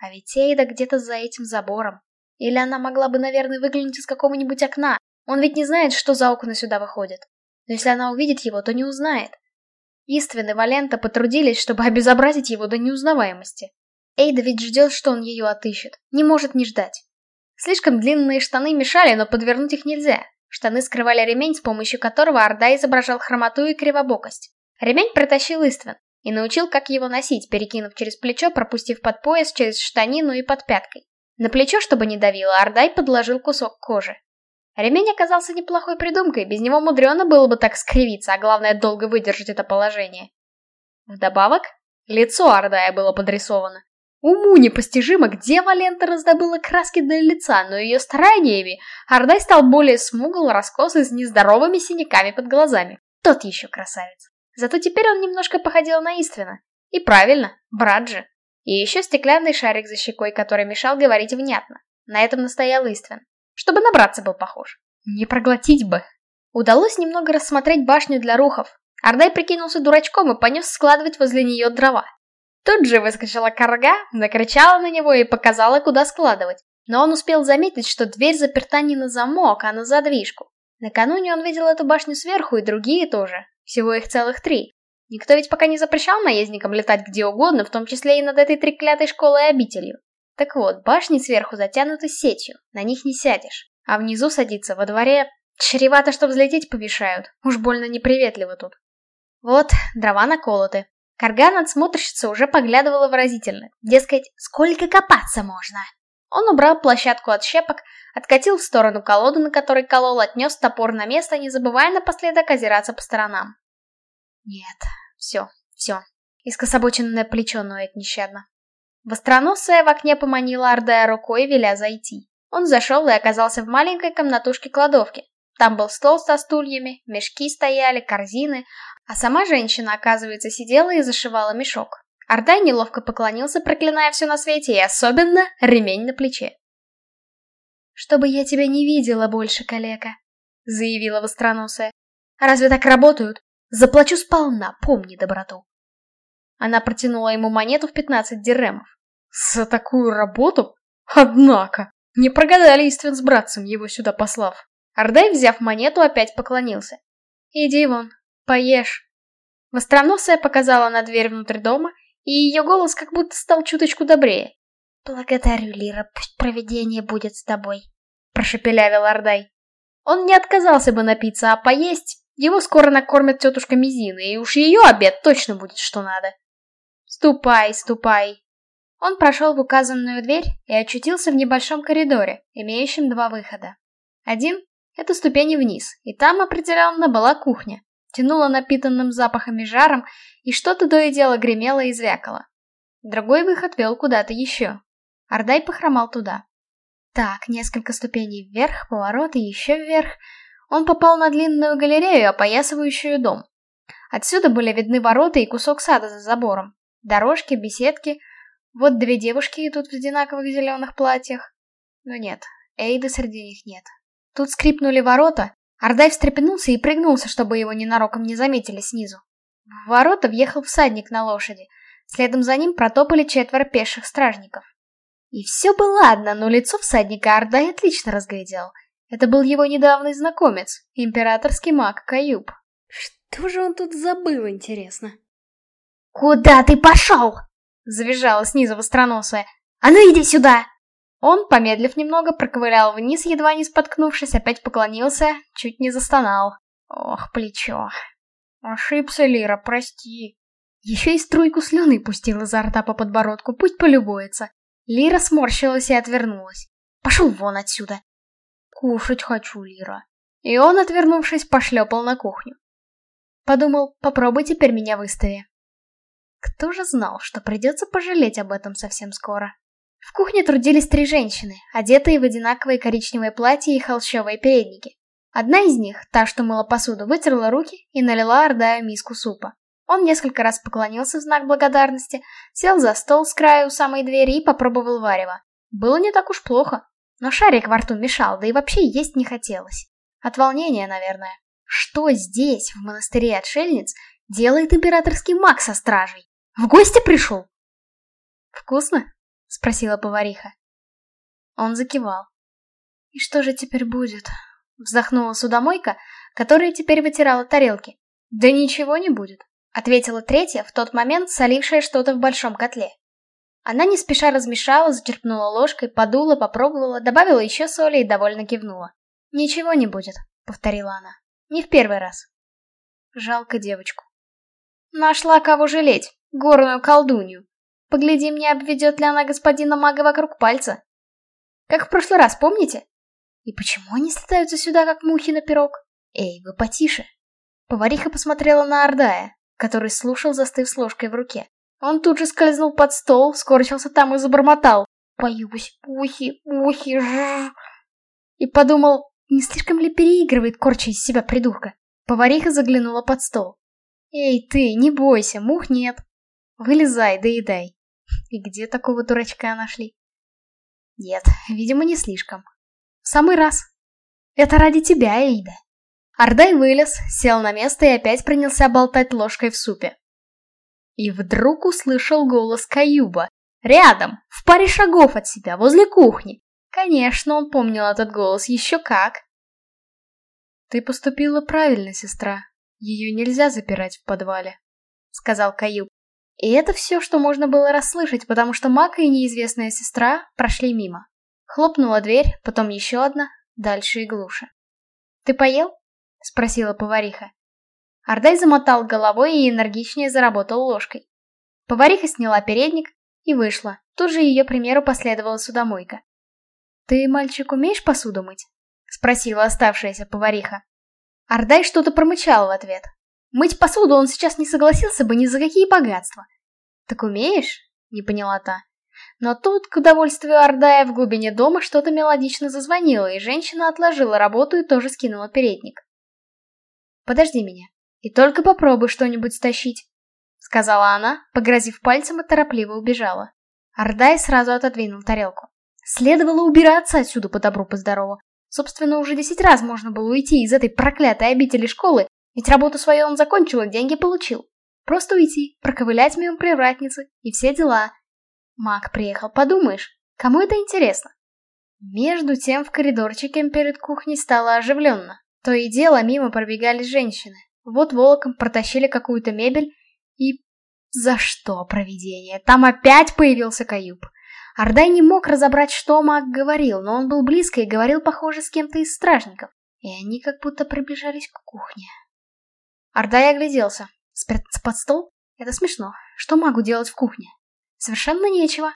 А ведь Эйда где-то за этим забором. Или она могла бы, наверное, выглянуть из какого-нибудь окна, он ведь не знает, что за окна сюда выходят. Но если она увидит его, то не узнает. Иствин и Валента потрудились, чтобы обезобразить его до неузнаваемости. Эйда ведь ждет, что он ее отыщет. Не может не ждать. Слишком длинные штаны мешали, но подвернуть их нельзя. Штаны скрывали ремень, с помощью которого Орда изображал хромоту и кривобокость. Ремень протащил Иствин. и научил, как его носить, перекинув через плечо, пропустив под пояс, через штанину и под пяткой. На плечо, чтобы не давило, Ардай подложил кусок кожи. Ремень оказался неплохой придумкой, без него мудрено было бы так скривиться, а главное долго выдержать это положение. Вдобавок, лицо Ардая было подрисовано. Уму непостижимо, где Валента раздобыла краски для лица, но ее стараниями Ардай стал более смугл, раскосый, с нездоровыми синяками под глазами. Тот еще красавец. Зато теперь он немножко походил на Иствина. И правильно, брат же. И еще стеклянный шарик за щекой, который мешал говорить внятно. На этом настоял Иствин. Чтобы на братца был похож. Не проглотить бы. Удалось немного рассмотреть башню для рухов. Ардай прикинулся дурачком и понес складывать возле нее дрова. Тут же выскочила корга, закричала на него и показала, куда складывать. Но он успел заметить, что дверь заперта не на замок, а на задвижку. Накануне он видел эту башню сверху и другие тоже. Всего их целых три. Никто ведь пока не запрещал наездникам летать где угодно, в том числе и над этой треклятой школой обителью. Так вот, башни сверху затянуты сетью, на них не сядешь. А внизу садиться во дворе... Чревато, что взлететь помешают. Уж больно неприветливо тут. Вот, дрова наколоты. Карган от смотрщицы уже поглядывала выразительно. Дескать, сколько копаться можно? Он убрал площадку от щепок, откатил в сторону колоду, на которой колол, отнес топор на место, не забывая напоследок озираться по сторонам. Нет, все, все. Искособоченное плечо ноет нещадно. Востроносая в окне поманила Ардая рукой, веля зайти. Он зашел и оказался в маленькой комнатушке кладовки. Там был стол со стульями, мешки стояли, корзины, а сама женщина, оказывается, сидела и зашивала мешок. Ардай неловко поклонился, проклиная все на свете, и особенно ремень на плече. «Чтобы я тебя не видела больше, калека», — заявила востроносая. «Разве так работают? Заплачу сполна, помни доброту». Она протянула ему монету в пятнадцать дирремов. «За такую работу? Однако! Не прогадали Иствин с братцем, его сюда послав». Ардай, взяв монету, опять поклонился. «Иди вон, поешь». Востроносая показала на дверь внутрь дома, и ее голос как будто стал чуточку добрее. «Благодарю, Лира, пусть провидение будет с тобой», — прошепелявил Ардай. Он не отказался бы напиться, а поесть его скоро накормит тетушка Мизина, и уж ее обед точно будет что надо. «Ступай, ступай». Он прошел в указанную дверь и очутился в небольшом коридоре, имеющем два выхода. Один это ступени вниз, и там определенно была кухня. Тянуло напитанным запахами жаром, и что-то до и дело гремело и звякало. Другой выход вел куда-то еще. Ардай похромал туда. Так, несколько ступеней вверх, поворот и еще вверх. Он попал на длинную галерею, опоясывающую дом. Отсюда были видны ворота и кусок сада за забором. Дорожки, беседки. Вот две девушки идут в одинаковых зеленых платьях. Но нет, Эйды среди них нет. Тут скрипнули ворота, Ардай встрепенулся и пригнулся, чтобы его ненароком не заметили снизу. В ворота въехал всадник на лошади. Следом за ним протопали четверо пеших стражников. И все бы ладно, но лицо всадника Ардай отлично разглядел. Это был его недавний знакомец, императорский маг Каюб. Что же он тут забыл, интересно? «Куда ты пошел?» — завизжала снизу востроносая. «А ну иди сюда!» Он, помедлив немного, проковылял вниз, едва не споткнувшись, опять поклонился, чуть не застонал. Ох, плечо. Ошибся, Лира, прости. Еще и струйку слюны пустил изо рта по подбородку, пусть полюбуется. Лира сморщилась и отвернулась. Пошел вон отсюда. Кушать хочу, Лира. И он, отвернувшись, пошлепал на кухню. Подумал, попробуй теперь меня выстави. Кто же знал, что придется пожалеть об этом совсем скоро. В кухне трудились три женщины, одетые в одинаковые коричневые платья и холщовые передники. Одна из них, та, что мыла посуду, вытерла руки и налила Ордаю миску супа. Он несколько раз поклонился в знак благодарности, сел за стол с краю у самой двери и попробовал варево. Было не так уж плохо, но шарик во рту мешал, да и вообще есть не хотелось. От волнения, наверное. Что здесь, в монастыре отшельниц, делает императорский маг со стражей? В гости пришел? Вкусно? — спросила повариха. Он закивал. «И что же теперь будет?» — вздохнула судомойка, которая теперь вытирала тарелки. «Да ничего не будет», — ответила третья, в тот момент солившая что-то в большом котле. Она не спеша размешала, зачерпнула ложкой, подула, попробовала, добавила еще соли и довольно кивнула. «Ничего не будет», — повторила она. «Не в первый раз». Жалко девочку. Нашла кого жалеть, горную колдунью. Поглядим, не обведет ли она господина мага вокруг пальца. Как в прошлый раз, помните? И почему они слетаются сюда, как мухи на пирог? Эй, вы потише. Повариха посмотрела на Ордая, который слушал, застыв с ложкой в руке. Он тут же скользнул под стол, скорчился там и забормотал. Боюсь, ухи, ухи, жжж. И подумал, не слишком ли переигрывает корча из себя придурка? Повариха заглянула под стол. Эй, ты, не бойся, мух нет. Вылезай, доедай. И где такого дурачка нашли? Нет, видимо, не слишком. В самый раз. Это ради тебя, Эйда. Ардай вылез, сел на место и опять принялся болтать ложкой в супе. И вдруг услышал голос Каюба. Рядом, в паре шагов от себя, возле кухни. Конечно, он помнил этот голос еще как. «Ты поступила правильно, сестра. Ее нельзя запирать в подвале», — сказал Каюб. И это все, что можно было расслышать, потому что Мака и неизвестная сестра прошли мимо. Хлопнула дверь, потом еще одна, дальше и глуше. «Ты поел?» — спросила повариха. Ардай замотал головой и энергичнее заработал ложкой. Повариха сняла передник и вышла. Тут же ее примеру последовала судомойка. «Ты, мальчик, умеешь посуду мыть?» — спросила оставшаяся повариха. Ардай что-то промычал в ответ. Мыть посуду он сейчас не согласился бы ни за какие богатства. «Так умеешь?» — не поняла та. Но тут, к удовольствию Ардая, в глубине дома что-то мелодично зазвонило, и женщина отложила работу и тоже скинула передник. «Подожди меня. И только попробуй что-нибудь стащить», — сказала она, погрозив пальцем и торопливо убежала. Ардай сразу отодвинул тарелку. Следовало убираться отсюда по добру, по здорову. Собственно, уже десять раз можно было уйти из этой проклятой обители школы, ведь работу свою он закончил и деньги получил. Просто уйти, проковылять мимо привратницы и все дела. Маг приехал, подумаешь, кому это интересно? Между тем в коридорчике перед кухней стало оживленно. То и дело мимо пробегали женщины. Вот волоком протащили какую-то мебель и... За что, провидение? Там опять появился Каюб. Ардай не мог разобрать, что маг говорил, но он был близко и говорил, похоже, с кем-то из стражников. И они как будто приближались к кухне. Ардай огляделся. Спрятаться под стол? Это смешно. Что магу делать в кухне? Совершенно нечего.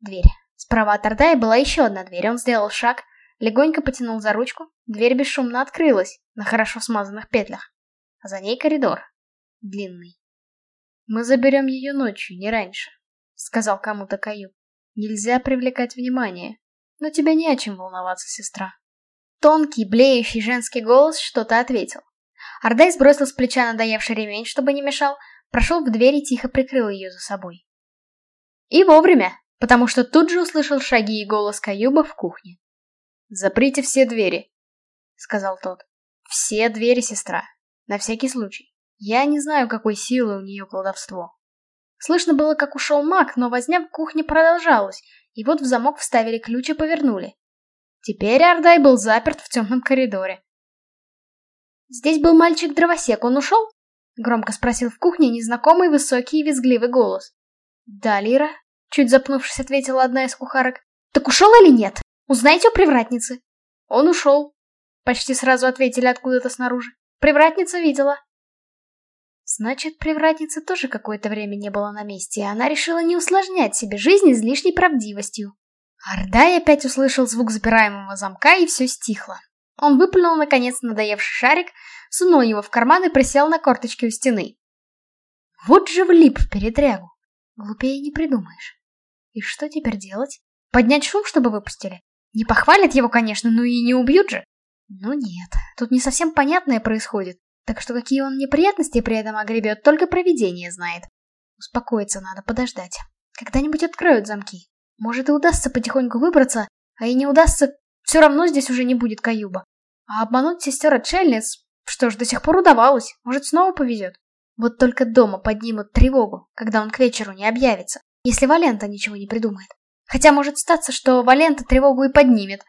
Дверь. Справа от Ардая была еще одна дверь. Он сделал шаг, легонько потянул за ручку. Дверь бесшумно открылась на хорошо смазанных петлях. А за ней коридор. Длинный. «Мы заберем ее ночью, не раньше», — сказал кому-то Каюб. «Нельзя привлекать внимание. Но тебе не о чем волноваться, сестра». Тонкий, блеющий женский голос что-то ответил. Ардай сбросил с плеча надоевший ремень, чтобы не мешал, прошел в дверь и тихо прикрыл ее за собой. И вовремя, потому что тут же услышал шаги и голос Каюба в кухне. «Заприте все двери», — сказал тот. «Все двери, сестра. На всякий случай. Я не знаю, какой силы у нее колдовство». Слышно было, как ушел маг, но возня в кухне продолжалась, и вот в замок вставили ключ и повернули. Теперь Ардай был заперт в темном коридоре. «Здесь был мальчик-дровосек, он ушел?» — громко спросил в кухне незнакомый высокий и визгливый голос. «Да, Лира», — чуть запнувшись, ответила одна из кухарок. «Так ушел или нет? Узнайте у привратницы». «Он ушел», — почти сразу ответили откуда-то снаружи. «Привратница видела». Значит, привратницы тоже какое-то время не было на месте, и она решила не усложнять себе жизнь излишней правдивостью. Ардай опять услышал звук запираемого замка, и все стихло. Он выплюнул, наконец, надоевший шарик, сунул его в карман и присел на корточки у стены. Вот же влип в передрягу. Глупее не придумаешь. И что теперь делать? Поднять шум, чтобы выпустили? Не похвалят его, конечно, но и не убьют же. Ну нет, тут не совсем понятное происходит. Так что какие он неприятности при этом огребет, только провидение знает. Успокоиться надо, подождать. Когда-нибудь откроют замки. Может и удастся потихоньку выбраться, а и не удастся, все равно здесь уже не будет Каюба. А обмануть сестер отшельниц, что ж, до сих пор удавалось, может снова повезет. Вот только дома поднимут тревогу, когда он к вечеру не объявится, если Валента ничего не придумает. Хотя может статься, что Валента тревогу и поднимет.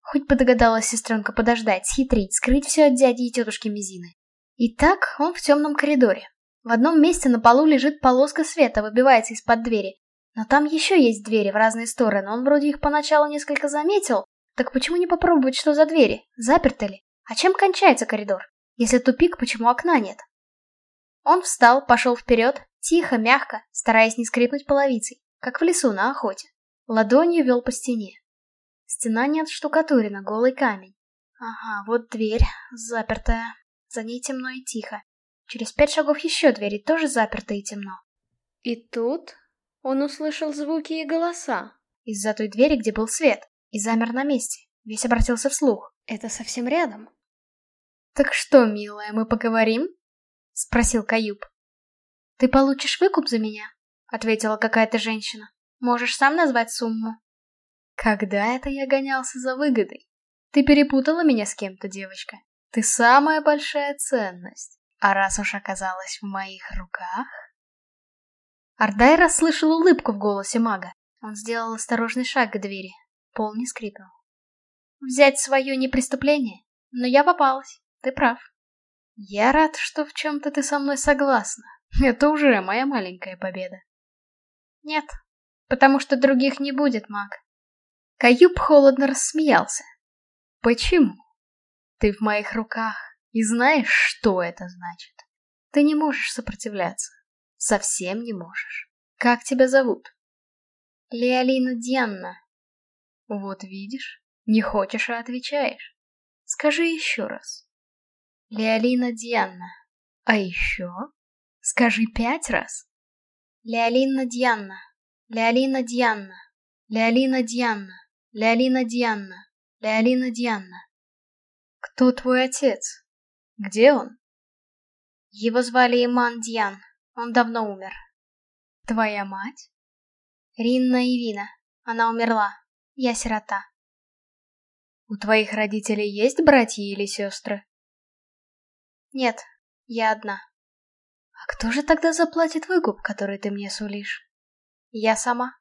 Хоть бы догадалась сестренка подождать, схитрить, скрыть все от дяди и тетушки Мизины. Итак, он в темном коридоре. В одном месте на полу лежит полоска света, выбивается из-под двери. Но там еще есть двери в разные стороны, он вроде их поначалу несколько заметил, так почему не попробовать, что за двери? Заперты ли? А чем кончается коридор? Если тупик, почему окна нет? Он встал, пошел вперед, тихо, мягко, стараясь не скрипнуть половицей, как в лесу на охоте. Ладонью вел по стене. Стена не отштукатурена, голый камень. Ага, вот дверь, запертая. За ней темно и тихо. Через пять шагов еще двери, тоже заперты и темно. И тут он услышал звуки и голоса. Из-за той двери, где был свет, и замер на месте. Весь обратился вслух. Это совсем рядом. «Так что, милая, мы поговорим?» — спросил Каюб. «Ты получишь выкуп за меня?» — ответила какая-то женщина. «Можешь сам назвать сумму?» «Когда это я гонялся за выгодой? Ты перепутала меня с кем-то, девочка. Ты самая большая ценность. А раз уж оказалась в моих руках...» Ардай расслышал улыбку в голосе мага. Он сделал осторожный шаг к двери. Пол не скрипел. «Взять свое не преступление, но я попалась, ты прав. Я рад, что в чем-то ты со мной согласна. Это уже моя маленькая победа». «Нет, потому что других не будет, маг». Каюб холодно рассмеялся. «Почему? Ты в моих руках, и знаешь, что это значит? Ты не можешь сопротивляться. Совсем не можешь. Как тебя зовут? Леолина Дианна. Вот видишь, не хочешь, а отвечаешь. Скажи еще раз. Леолина Дианна. А еще? Скажи пять раз. Леолина Дианна. Леолина Дианна. Леолина Дианна. Леолина Дианна. Леолина Дианна. Кто твой отец? Где он? Его звали Иман Диан. Он давно умер. Твоя мать? Ринна Ивина. Она умерла. Я сирота. У твоих родителей есть братья или сестры? Нет, я одна. А кто же тогда заплатит выкуп, который ты мне сулишь? Я сама.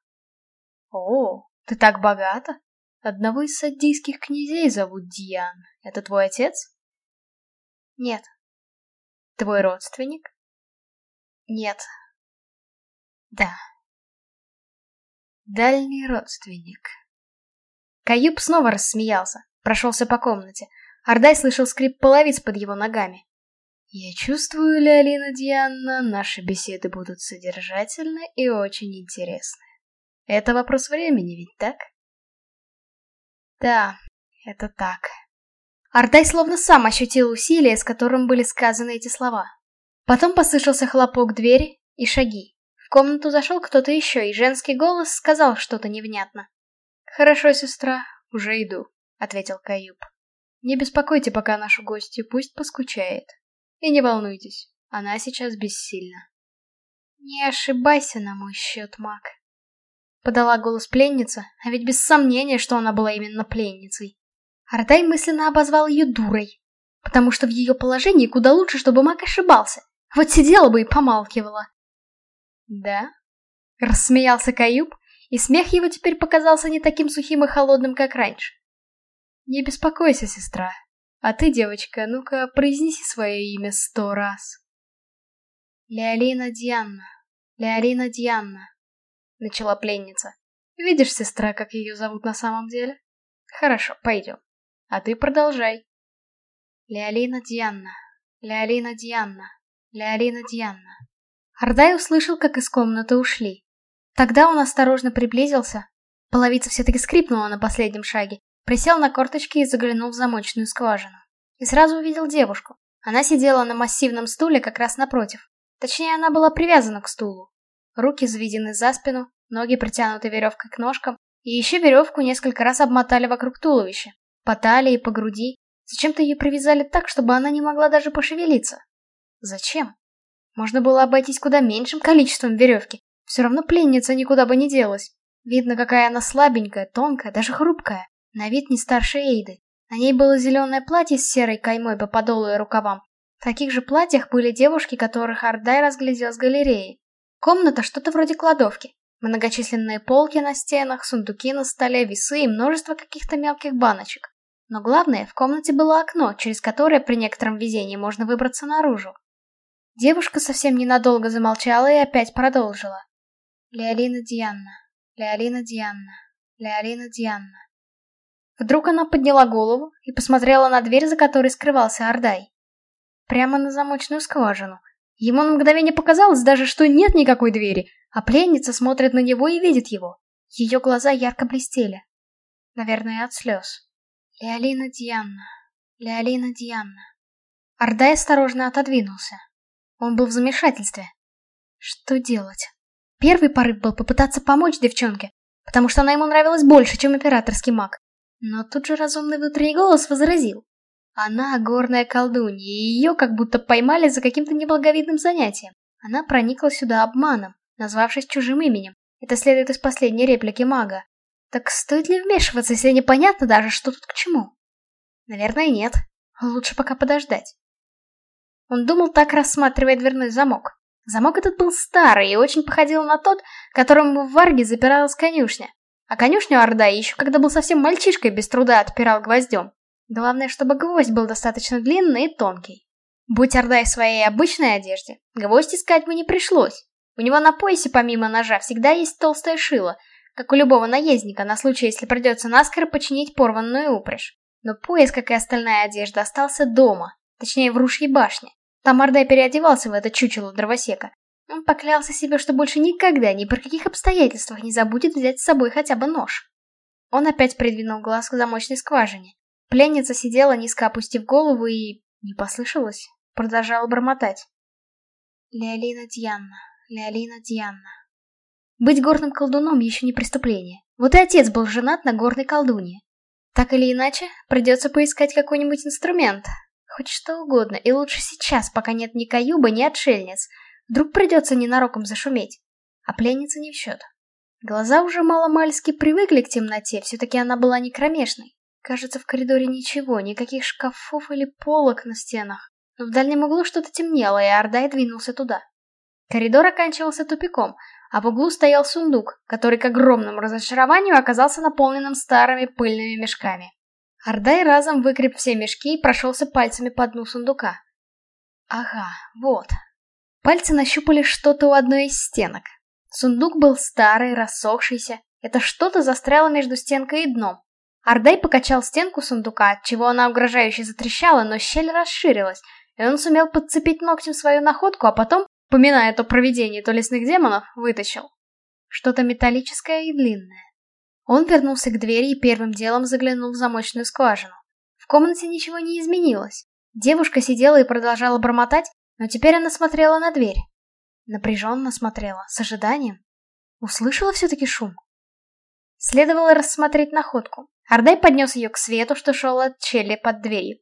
О, ты так богата? Одного из саддийских князей зовут Диан. Это твой отец? Нет. Твой родственник? Нет. Да. Дальний родственник. Каюб снова рассмеялся, прошелся по комнате. Ардай слышал скрип половиц под его ногами. Я чувствую, Леолина Дианна, наши беседы будут содержательны и очень интересны. Это вопрос времени, ведь так? Да, это так. Ардай словно сам ощутил усилие, с которым были сказаны эти слова. Потом послышался хлопок двери и шаги. В комнату зашел кто-то еще, и женский голос сказал что-то невнятно. «Хорошо, сестра, уже иду», — ответил Каюб. «Не беспокойте пока нашу гостью, пусть поскучает. И не волнуйтесь, она сейчас бессильна». «Не ошибайся на мой счет, маг», — подала голос пленница, а ведь без сомнения, что она была именно пленницей. Артай мысленно обозвал ее дурой, потому что в ее положении куда лучше, чтобы маг ошибался. Вот сидела бы и помалкивала. Да? Рассмеялся Каюб, и смех его теперь показался не таким сухим и холодным, как раньше. Не беспокойся, сестра. А ты, девочка, ну-ка, произнеси свое имя сто раз. Леолина Дианна. Леолина Дианна. Начала пленница. Видишь, сестра, как ее зовут на самом деле? Хорошо, пойдем. А ты продолжай. Леолина Дианна. Леолина Дианна. Леолина Дианна. Ардай услышал, как из комнаты ушли. Тогда он осторожно приблизился. Половица все-таки скрипнула на последнем шаге. Присел на корточки и заглянул в замочную скважину. И сразу увидел девушку. Она сидела на массивном стуле как раз напротив. Точнее, она была привязана к стулу. Руки заведены за спину, ноги притянуты веревкой к ножкам, и еще веревку несколько раз обмотали вокруг туловища. По талии, по груди. Зачем-то ее привязали так, чтобы она не могла даже пошевелиться. Зачем? Можно было обойтись куда меньшим количеством веревки. Все равно пленница никуда бы не делась. Видно, какая она слабенькая, тонкая, даже хрупкая. На вид не старше Эйды. На ней было зеленое платье с серой каймой по подолу и рукавам. В таких же платьях были девушки, которых Ардай разглядел с галереи. Комната что-то вроде кладовки. Многочисленные полки на стенах, сундуки на столе, весы и множество каких-то мелких баночек. Но главное, в комнате было окно, через которое при некотором везении можно выбраться наружу. Девушка совсем ненадолго замолчала и опять продолжила. Леолина Дианна, Леолина Дианна, Леолина Дианна. Вдруг она подняла голову и посмотрела на дверь, за которой скрывался Ордай. Прямо на замочную скважину. Ему на мгновение показалось даже, что нет никакой двери, а пленница смотрит на него и видит его. Ее глаза ярко блестели. Наверное, от слез. Леолина Дианна. Леолина Дианна. Ордай осторожно отодвинулся. Он был в замешательстве. Что делать? Первый порыв был попытаться помочь девчонке, потому что она ему нравилась больше, чем императорский маг. Но тут же разумный внутренний голос возразил. Она горная колдунья, и ее как будто поймали за каким-то неблаговидным занятием. Она проникла сюда обманом, назвавшись чужим именем. Это следует из последней реплики мага. Так стоит ли вмешиваться, если непонятно даже, что тут к чему? Наверное, нет. Лучше пока подождать. Он думал так, рассматривая дверной замок. Замок этот был старый и очень походил на тот, которым в Варге запиралась конюшня. А конюшню Орда еще когда был совсем мальчишкой без труда отпирал гвоздем. Главное, чтобы гвоздь был достаточно длинный и тонкий. Будь Ордай в своей обычной одежде, гвоздь искать бы не пришлось. У него на поясе помимо ножа всегда есть толстое шило, как у любого наездника, на случай, если придется наскоро починить порванную упряжь. Но пояс, как и остальная одежда, остался дома, точнее в ружьей башне. Там Ордай переодевался в это чучело дровосека. Он поклялся себе, что больше никогда, ни при каких обстоятельствах не забудет взять с собой хотя бы нож. Он опять придвинул глаз к замочной скважине. Пленница сидела, низко опустив голову, и... не послышалось. Продолжала бормотать. Леолина Дьянна, Леолина Дьянна. Быть горным колдуном еще не преступление. Вот и отец был женат на горной колдуне. Так или иначе, придется поискать какой-нибудь инструмент. Хоть что угодно, и лучше сейчас, пока нет ни каюба, ни отшельниц. Вдруг придется ненароком зашуметь. А пленница не в счет. Глаза уже маломальски привыкли к темноте, все-таки она была не кромешной. Кажется, в коридоре ничего, никаких шкафов или полок на стенах. Но в дальнем углу что-то темнело, и Ардай двинулся туда. Коридор оканчивался тупиком, а в углу стоял сундук, который к огромному разочарованию оказался наполненным старыми пыльными мешками. Ардай разом выкреп все мешки и прошелся пальцами по дну сундука. Ага, вот. Пальцы нащупали что-то у одной из стенок. Сундук был старый, рассохшийся. Это что-то застряло между стенкой и дном. Ардай покачал стенку сундука, отчего она угрожающе затрещала, но щель расширилась, и он сумел подцепить ногтем свою находку, а потом, поминая то провидение, то лесных демонов, вытащил. Что-то металлическое и длинное. Он вернулся к двери и первым делом заглянул в замочную скважину. В комнате ничего не изменилось. Девушка сидела и продолжала бормотать, но теперь она смотрела на дверь. Напряженно смотрела, с ожиданием. Услышала все-таки шум. Следовало рассмотреть находку. Ардай поднес ее к свету, что шел от щели под дверью.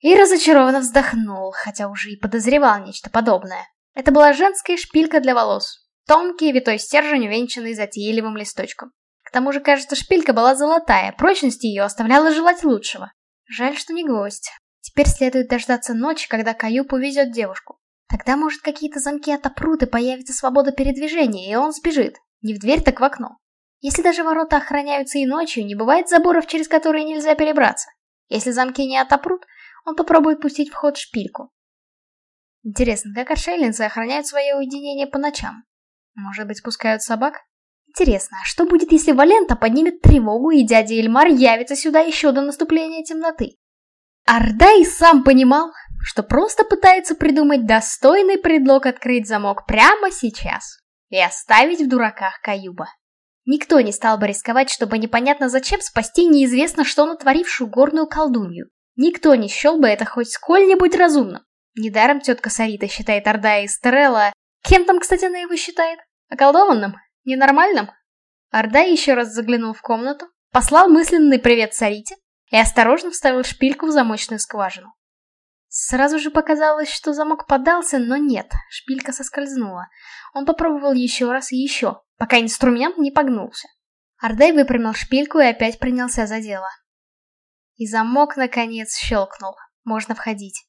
И разочарованно вздохнул, хотя уже и подозревал нечто подобное. Это была женская шпилька для волос. Тонкий витой стержень, увенчанный затейливым листочком. Тому же, кажется, шпилька была золотая, прочность ее оставляла желать лучшего. Жаль, что не гвоздь. Теперь следует дождаться ночи, когда Каюп увезет девушку. Тогда, может, какие-то замки отопрут и появится свобода передвижения, и он сбежит. Не в дверь, так в окно. Если даже ворота охраняются и ночью, не бывает заборов, через которые нельзя перебраться. Если замки не отопрут, он попробует пустить в ход шпильку. Интересно, как отшельницы охраняют свое уединение по ночам? Может быть, спускают собак? Интересно, а что будет, если Валента поднимет тревогу, и дядя Эльмар явится сюда еще до наступления темноты? Ардай сам понимал, что просто пытается придумать достойный предлог открыть замок прямо сейчас и оставить в дураках Каюба. Никто не стал бы рисковать, чтобы непонятно зачем спасти неизвестно что натворившую горную колдунью. Никто не счел бы это хоть сколь-нибудь разумным. Недаром тетка Сарита считает Ордая и Стерелла... Кем там, кстати, она его считает? Околдованным? Ненормальным? Ордай еще раз заглянул в комнату, послал мысленный привет Сарите и осторожно вставил шпильку в замочную скважину. Сразу же показалось, что замок подался, но нет, шпилька соскользнула. Он попробовал еще раз и еще, пока инструмент не погнулся. Ардей выпрямил шпильку и опять принялся за дело. И замок, наконец, щелкнул. Можно входить.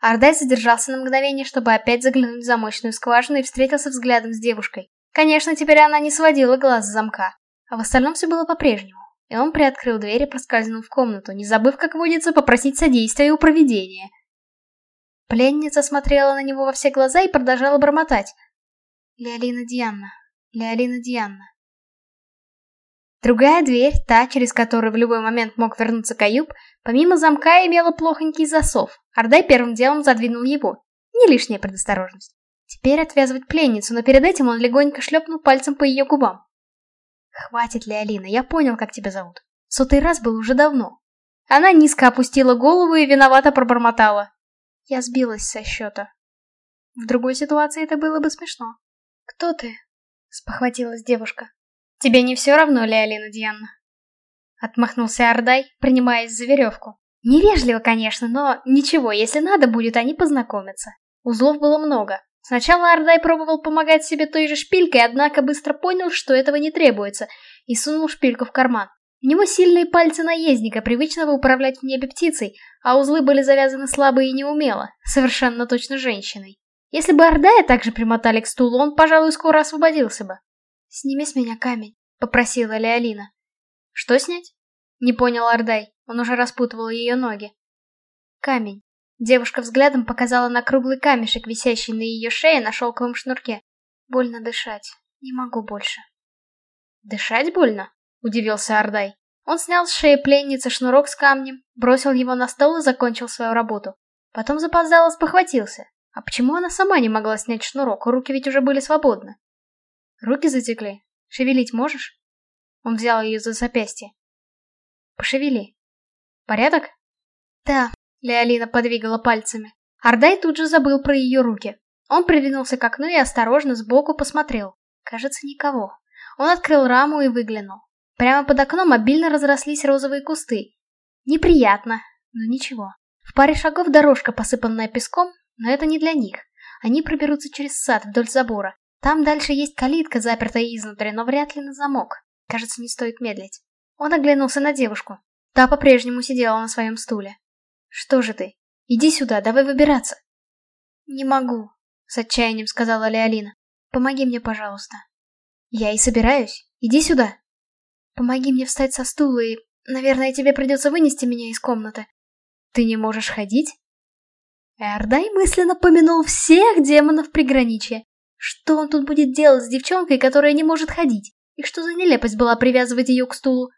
Ардай задержался на мгновение, чтобы опять заглянуть в замочную скважину и встретился взглядом с девушкой. Конечно, теперь она не сводила глаз с замка, а в остальном все было по-прежнему. И он приоткрыл дверь и проскользнул в комнату, не забыв, как водится, попросить содействия у проведения. Пленница смотрела на него во все глаза и продолжала бормотать. «Леолина Дианна, Леолина Дианна. Другая дверь, та, через которую в любой момент мог вернуться Каюб, помимо замка имела плохонький засов. Ардай первым делом задвинул его. Не лишняя предосторожность. Теперь отвязывать пленницу, но перед этим он легонько шлепнул пальцем по ее губам. Хватит, Леолина, я понял, как тебя зовут. Сотый раз был уже давно. Она низко опустила голову и виновато пробормотала. Я сбилась со счета. В другой ситуации это было бы смешно. «Кто ты?» — спохватилась девушка. «Тебе не все равно, Леолина Дианна?» Отмахнулся Ордай, принимаясь за веревку. Невежливо, конечно, но ничего, если надо будет, они познакомятся. Узлов было много. Сначала Ордай пробовал помогать себе той же шпилькой, однако быстро понял, что этого не требуется, и сунул шпильку в карман. У него сильные пальцы наездника, привычного управлять в небе птицей, а узлы были завязаны слабо и неумело, совершенно точно женщиной. Если бы Ордая также примотали к стулу, он, пожалуй, скоро освободился бы. «Сними с меня камень», — попросила Леолина. «Что снять?» — не понял Ордай, он уже распутывал ее ноги. «Камень». Девушка взглядом показала на круглый камешек, висящий на ее шее на шелковом шнурке. «Больно дышать. Не могу больше». «Дышать больно?» Удивился Ардай. Он снял с шеи пленницы шнурок с камнем, бросил его на стол и закончил свою работу. Потом запоздало спохватился. А почему она сама не могла снять шнурок? Руки ведь уже были свободны. Руки затекли. Шевелить можешь? Он взял ее за запястье. Пошевели. Порядок? Да. Леолина подвигала пальцами. Ардай тут же забыл про ее руки. Он придвинулся к окну и осторожно сбоку посмотрел. Кажется, никого. Он открыл раму и выглянул. Прямо под окном обильно разрослись розовые кусты. Неприятно, но ничего. В паре шагов дорожка, посыпанная песком, но это не для них. Они проберутся через сад вдоль забора. Там дальше есть калитка, запертая изнутри, но вряд ли на замок. Кажется, не стоит медлить. Он оглянулся на девушку. Та по-прежнему сидела на своем стуле. «Что же ты? Иди сюда, давай выбираться». «Не могу», — с отчаянием сказала Леолина. «Помоги мне, пожалуйста». «Я и собираюсь. Иди сюда». Помоги мне встать со стула и... Наверное, тебе придется вынести меня из комнаты. Ты не можешь ходить? Эрдай мысленно помянул всех демонов приграничья. Что он тут будет делать с девчонкой, которая не может ходить? И что за нелепость была привязывать ее к стулу?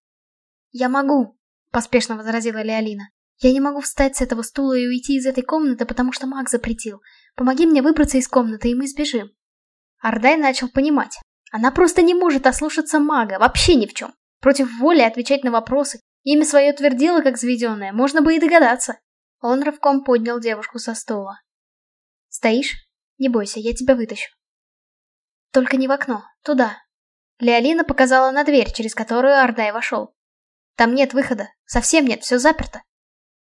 «Я могу», — поспешно возразила Леолина. «Я не могу встать с этого стула и уйти из этой комнаты, потому что маг запретил. Помоги мне выбраться из комнаты, и мы сбежим». Ардай начал понимать. Она просто не может ослушаться мага, вообще ни в чем. Против воли отвечать на вопросы. Имя свое твердило, как заведенное, можно бы и догадаться. Он рывком поднял девушку со стола. «Стоишь? Не бойся, я тебя вытащу». «Только не в окно, туда». Леолина показала на дверь, через которую Ардай вошел. «Там нет выхода, совсем нет, все заперто».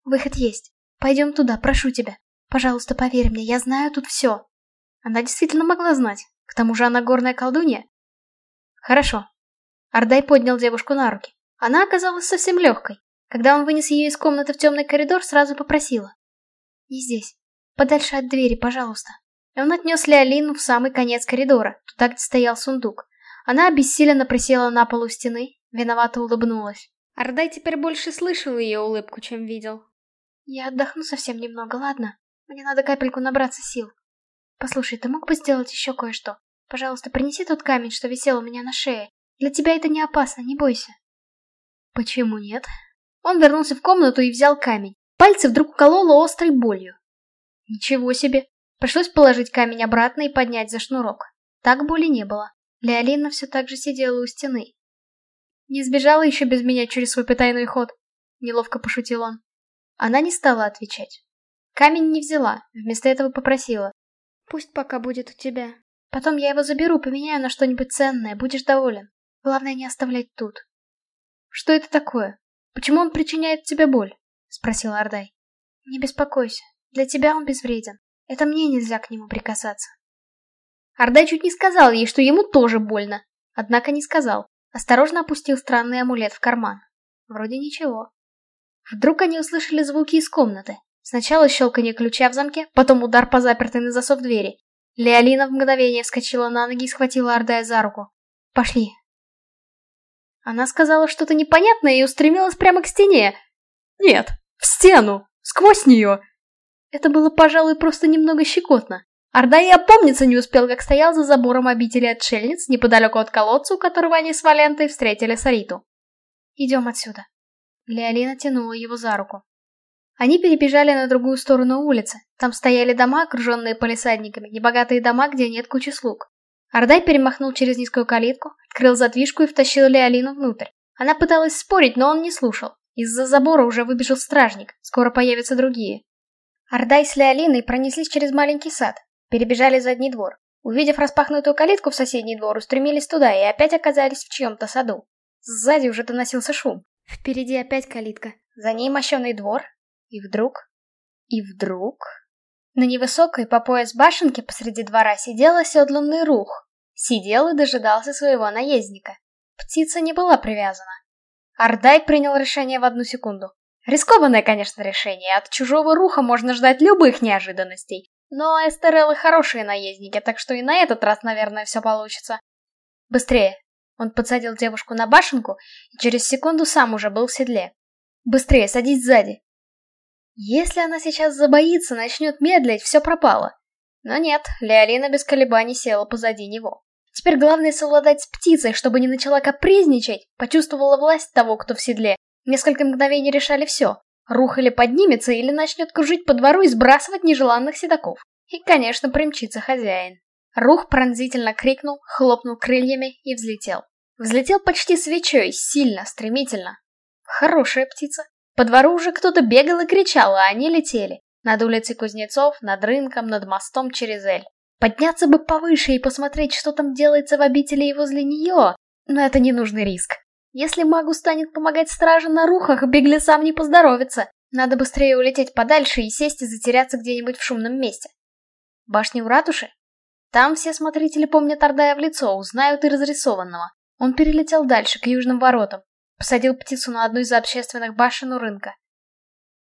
«Выход есть. Пойдем туда, прошу тебя. Пожалуйста, поверь мне, я знаю тут все». Она действительно могла знать. К тому же она горная колдунья. «Хорошо, Ардай поднял девушку на руки. Она оказалась совсем легкой. Когда он вынес ее из комнаты в темный коридор, сразу попросила. «Не здесь. Подальше от двери, пожалуйста». И он отнес Леолину в самый конец коридора, туда, где стоял сундук. Она обессиленно присела на полу стены, виновато улыбнулась. Ардай теперь больше слышал ее улыбку, чем видел. «Я отдохну совсем немного, ладно? Мне надо капельку набраться сил. Послушай, ты мог бы сделать еще кое-что? Пожалуйста, принеси тот камень, что висел у меня на шее. Для тебя это не опасно, не бойся. Почему нет? Он вернулся в комнату и взял камень. Пальцы вдруг кололо острой болью. Ничего себе. Пришлось положить камень обратно и поднять за шнурок. Так боли не было. Леолина все так же сидела у стены. Не сбежала еще без меня через свой потайной ход. Неловко пошутил он. Она не стала отвечать. Камень не взяла, вместо этого попросила. Пусть пока будет у тебя. Потом я его заберу, поменяю на что-нибудь ценное, будешь доволен. Главное не оставлять тут. Что это такое? Почему он причиняет тебе боль? Спросил Ардай. Не беспокойся. Для тебя он безвреден. Это мне нельзя к нему прикасаться. Ардай чуть не сказал ей, что ему тоже больно. Однако не сказал. Осторожно опустил странный амулет в карман. Вроде ничего. Вдруг они услышали звуки из комнаты. Сначала щелканье ключа в замке, потом удар по запертой на засов двери. Леолина в мгновение вскочила на ноги и схватила Ардая за руку. «Пошли, она сказала что-то непонятное и устремилась прямо к стене. Нет, в стену, сквозь нее. Это было, пожалуй, просто немного щекотно. Орда и опомниться не успел, как стоял за забором обители отшельниц, неподалеку от колодца, у которого они с Валентой встретили Сариту. «Идем отсюда». Леолина тянула его за руку. Они перебежали на другую сторону улицы. Там стояли дома, окруженные полисадниками, небогатые дома, где нет кучи слуг. Ардай перемахнул через низкую калитку, открыл задвижку и втащил Леолину внутрь. Она пыталась спорить, но он не слушал. Из-за забора уже выбежал стражник, скоро появятся другие. Ардай с Леолиной пронеслись через маленький сад, перебежали задний двор. Увидев распахнутую калитку в соседний двор, устремились туда и опять оказались в чьем-то саду. Сзади уже доносился шум. Впереди опять калитка, за ней мощеный двор. И вдруг... И вдруг... На невысокой по пояс башенке посреди двора сидел оседланный рух. Сидел и дожидался своего наездника. Птица не была привязана. Ардай принял решение в одну секунду. Рискованное, конечно, решение. От чужого руха можно ждать любых неожиданностей. Но эстереллы хорошие наездники, так что и на этот раз, наверное, все получится. Быстрее. Он подсадил девушку на башенку и через секунду сам уже был в седле. Быстрее, садись сзади. Если она сейчас забоится, начнет медлить, все пропало. Но нет, Леолина без колебаний села позади него. Теперь главное совладать с птицей, чтобы не начала капризничать, почувствовала власть того, кто в седле. Несколько мгновений решали все. Рух или поднимется, или начнет кружить по двору и сбрасывать нежеланных седаков. И, конечно, примчится хозяин. Рух пронзительно крикнул, хлопнул крыльями и взлетел. Взлетел почти свечой, сильно, стремительно. Хорошая птица. По двору уже кто-то бегал и кричал, а они летели. Над улицей Кузнецов, над рынком, над мостом через Эль. Подняться бы повыше и посмотреть, что там делается в обители и возле нее. Но это ненужный риск. Если магу станет помогать страже на рухах, беглецам не поздоровится. Надо быстрее улететь подальше и сесть и затеряться где-нибудь в шумном месте. Башня у ратуши? Там все смотрители помнят Ордая в лицо, узнают и разрисованного. Он перелетел дальше, к южным воротам. Посадил птицу на одну из общественных башен у рынка.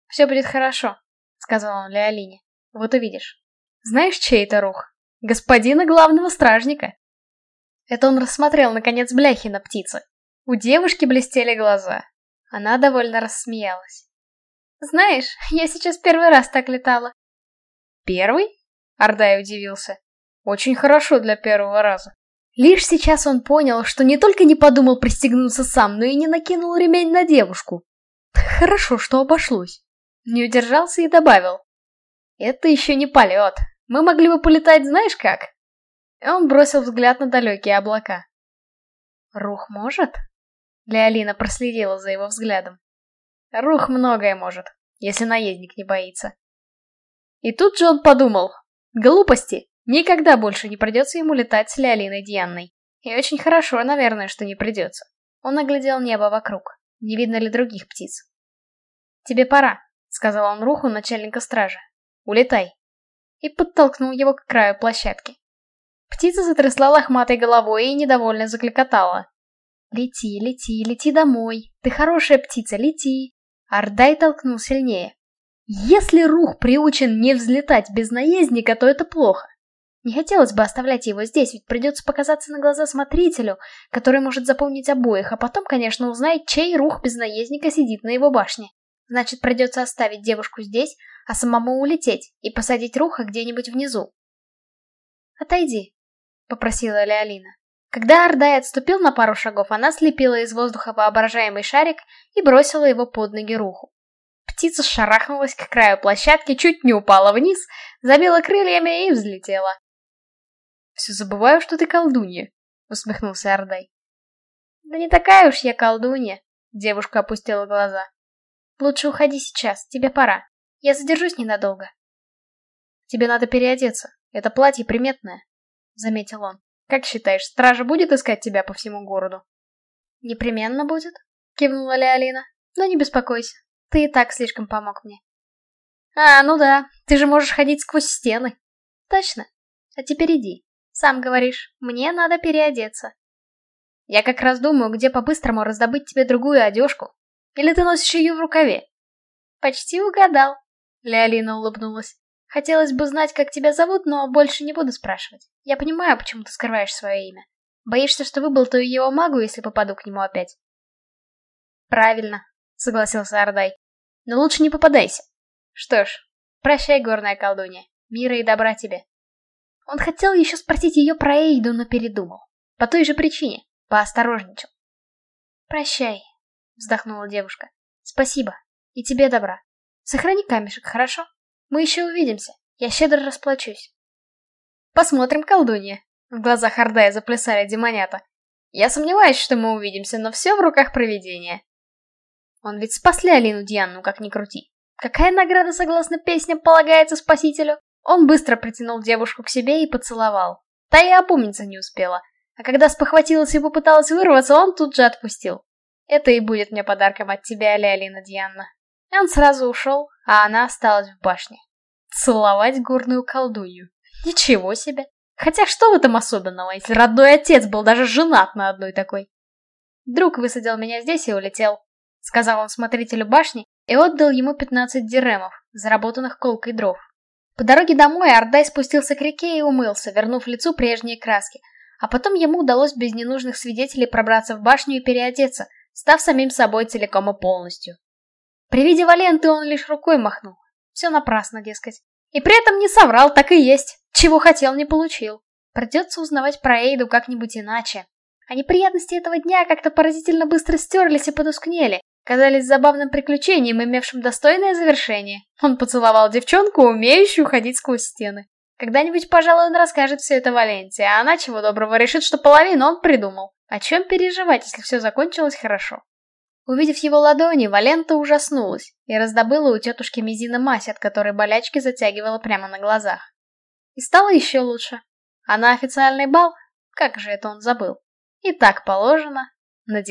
«Все будет хорошо», — сказал он Леолине. «Вот увидишь. Знаешь, чей это рух? Господина главного стражника». Это он рассмотрел, наконец, бляхи на птице. У девушки блестели глаза. Она довольно рассмеялась. «Знаешь, я сейчас первый раз так летала». «Первый?» — Ардай удивился. «Очень хорошо для первого раза. Лишь сейчас он понял, что не только не подумал пристегнуться сам, но и не накинул ремень на девушку. Хорошо, что обошлось. Не удержался и добавил. Это еще не полет. Мы могли бы полетать знаешь как? Он бросил взгляд на далекие облака. Рух может? Леолина проследила за его взглядом. Рух многое может, если наездник не боится. И тут же он подумал. Глупости. Никогда больше не придется ему летать с Леолиной Дианной. И очень хорошо, наверное, что не придется. Он оглядел небо вокруг. Не видно ли других птиц? «Тебе пора», — сказал он Руху, начальника стражи. «Улетай». И подтолкнул его к краю площадки. Птица затрясла лохматой головой и недовольно закликотала. «Лети, лети, лети домой. Ты хорошая птица, лети». Ардай толкнул сильнее. Если Рух приучен не взлетать без наездника, то это плохо. Не хотелось бы оставлять его здесь, ведь придется показаться на глаза смотрителю, который может запомнить обоих, а потом, конечно, узнает, чей рух без наездника сидит на его башне. Значит, придется оставить девушку здесь, а самому улететь и посадить руха где-нибудь внизу. «Отойди», — попросила Леолина. Когда Ардай отступил на пару шагов, она слепила из воздуха воображаемый шарик и бросила его под ноги руху. Птица шарахнулась к краю площадки, чуть не упала вниз, забила крыльями и взлетела. Все забываю, что ты колдунья, усмехнулся Ардай. Да не такая уж я колдунья, девушка опустила глаза. Лучше уходи сейчас, тебе пора. Я задержусь ненадолго. Тебе надо переодеться. Это платье приметное, заметил он. Как считаешь, стража будет искать тебя по всему городу? Непременно будет, кивнула Леолина. Но не беспокойся, ты и так слишком помог мне. А, ну да, ты же можешь ходить сквозь стены. Точно. А теперь иди. Сам говоришь, мне надо переодеться. Я как раз думаю, где по-быстрому раздобыть тебе другую одежку. Или ты носишь ее в рукаве? Почти угадал. Леолина улыбнулась. Хотелось бы знать, как тебя зовут, но больше не буду спрашивать. Я понимаю, почему ты скрываешь свое имя. Боишься, что выболтаю его магу, если попаду к нему опять? Правильно, согласился Ардай. Но лучше не попадайся. Что ж, прощай, горная колдунья. Мира и добра тебе. Он хотел еще спросить ее про Эйду, но передумал. По той же причине. Поосторожничал. «Прощай», — вздохнула девушка. «Спасибо. И тебе добра. Сохрани камешек, хорошо? Мы еще увидимся. Я щедро расплачусь. Посмотрим, колдунья. В глазах Ордая заплясали демонята. Я сомневаюсь, что мы увидимся, но все в руках провидения. Он ведь спасли Алину Дианну, как ни крути. Какая награда, согласно песням, полагается спасителю? Он быстро притянул девушку к себе и поцеловал. Та и опомниться не успела. А когда спохватилась и попыталась вырваться, он тут же отпустил. Это и будет мне подарком от тебя, Алина Дианна. И он сразу ушел, а она осталась в башне. Целовать горную колдунью. Ничего себе. Хотя что в этом особенного, если родной отец был даже женат на одной такой? Друг высадил меня здесь и улетел. Сказал он смотрителю башни и отдал ему 15 диремов, заработанных колкой дров. По дороге домой Ардай спустился к реке и умылся, вернув лицу прежние краски. А потом ему удалось без ненужных свидетелей пробраться в башню и переодеться, став самим собой целиком и полностью. При виде Валенты он лишь рукой махнул. Все напрасно, дескать. И при этом не соврал, так и есть. Чего хотел, не получил. Придется узнавать про Эйду как-нибудь иначе. А неприятности этого дня как-то поразительно быстро стерлись и потускнели, казались забавным приключением, имевшим достойное завершение. Он поцеловал девчонку, умеющую ходить сквозь стены. Когда-нибудь, пожалуй, он расскажет все это Валенте, а она чего доброго решит, что половину он придумал. О чем переживать, если все закончилось хорошо? Увидев его ладони, Валента ужаснулась и раздобыла у тетушки Мизина мазь, от которой болячки затягивала прямо на глазах. И стало еще лучше. А на официальный бал, как же это он забыл? И так положено,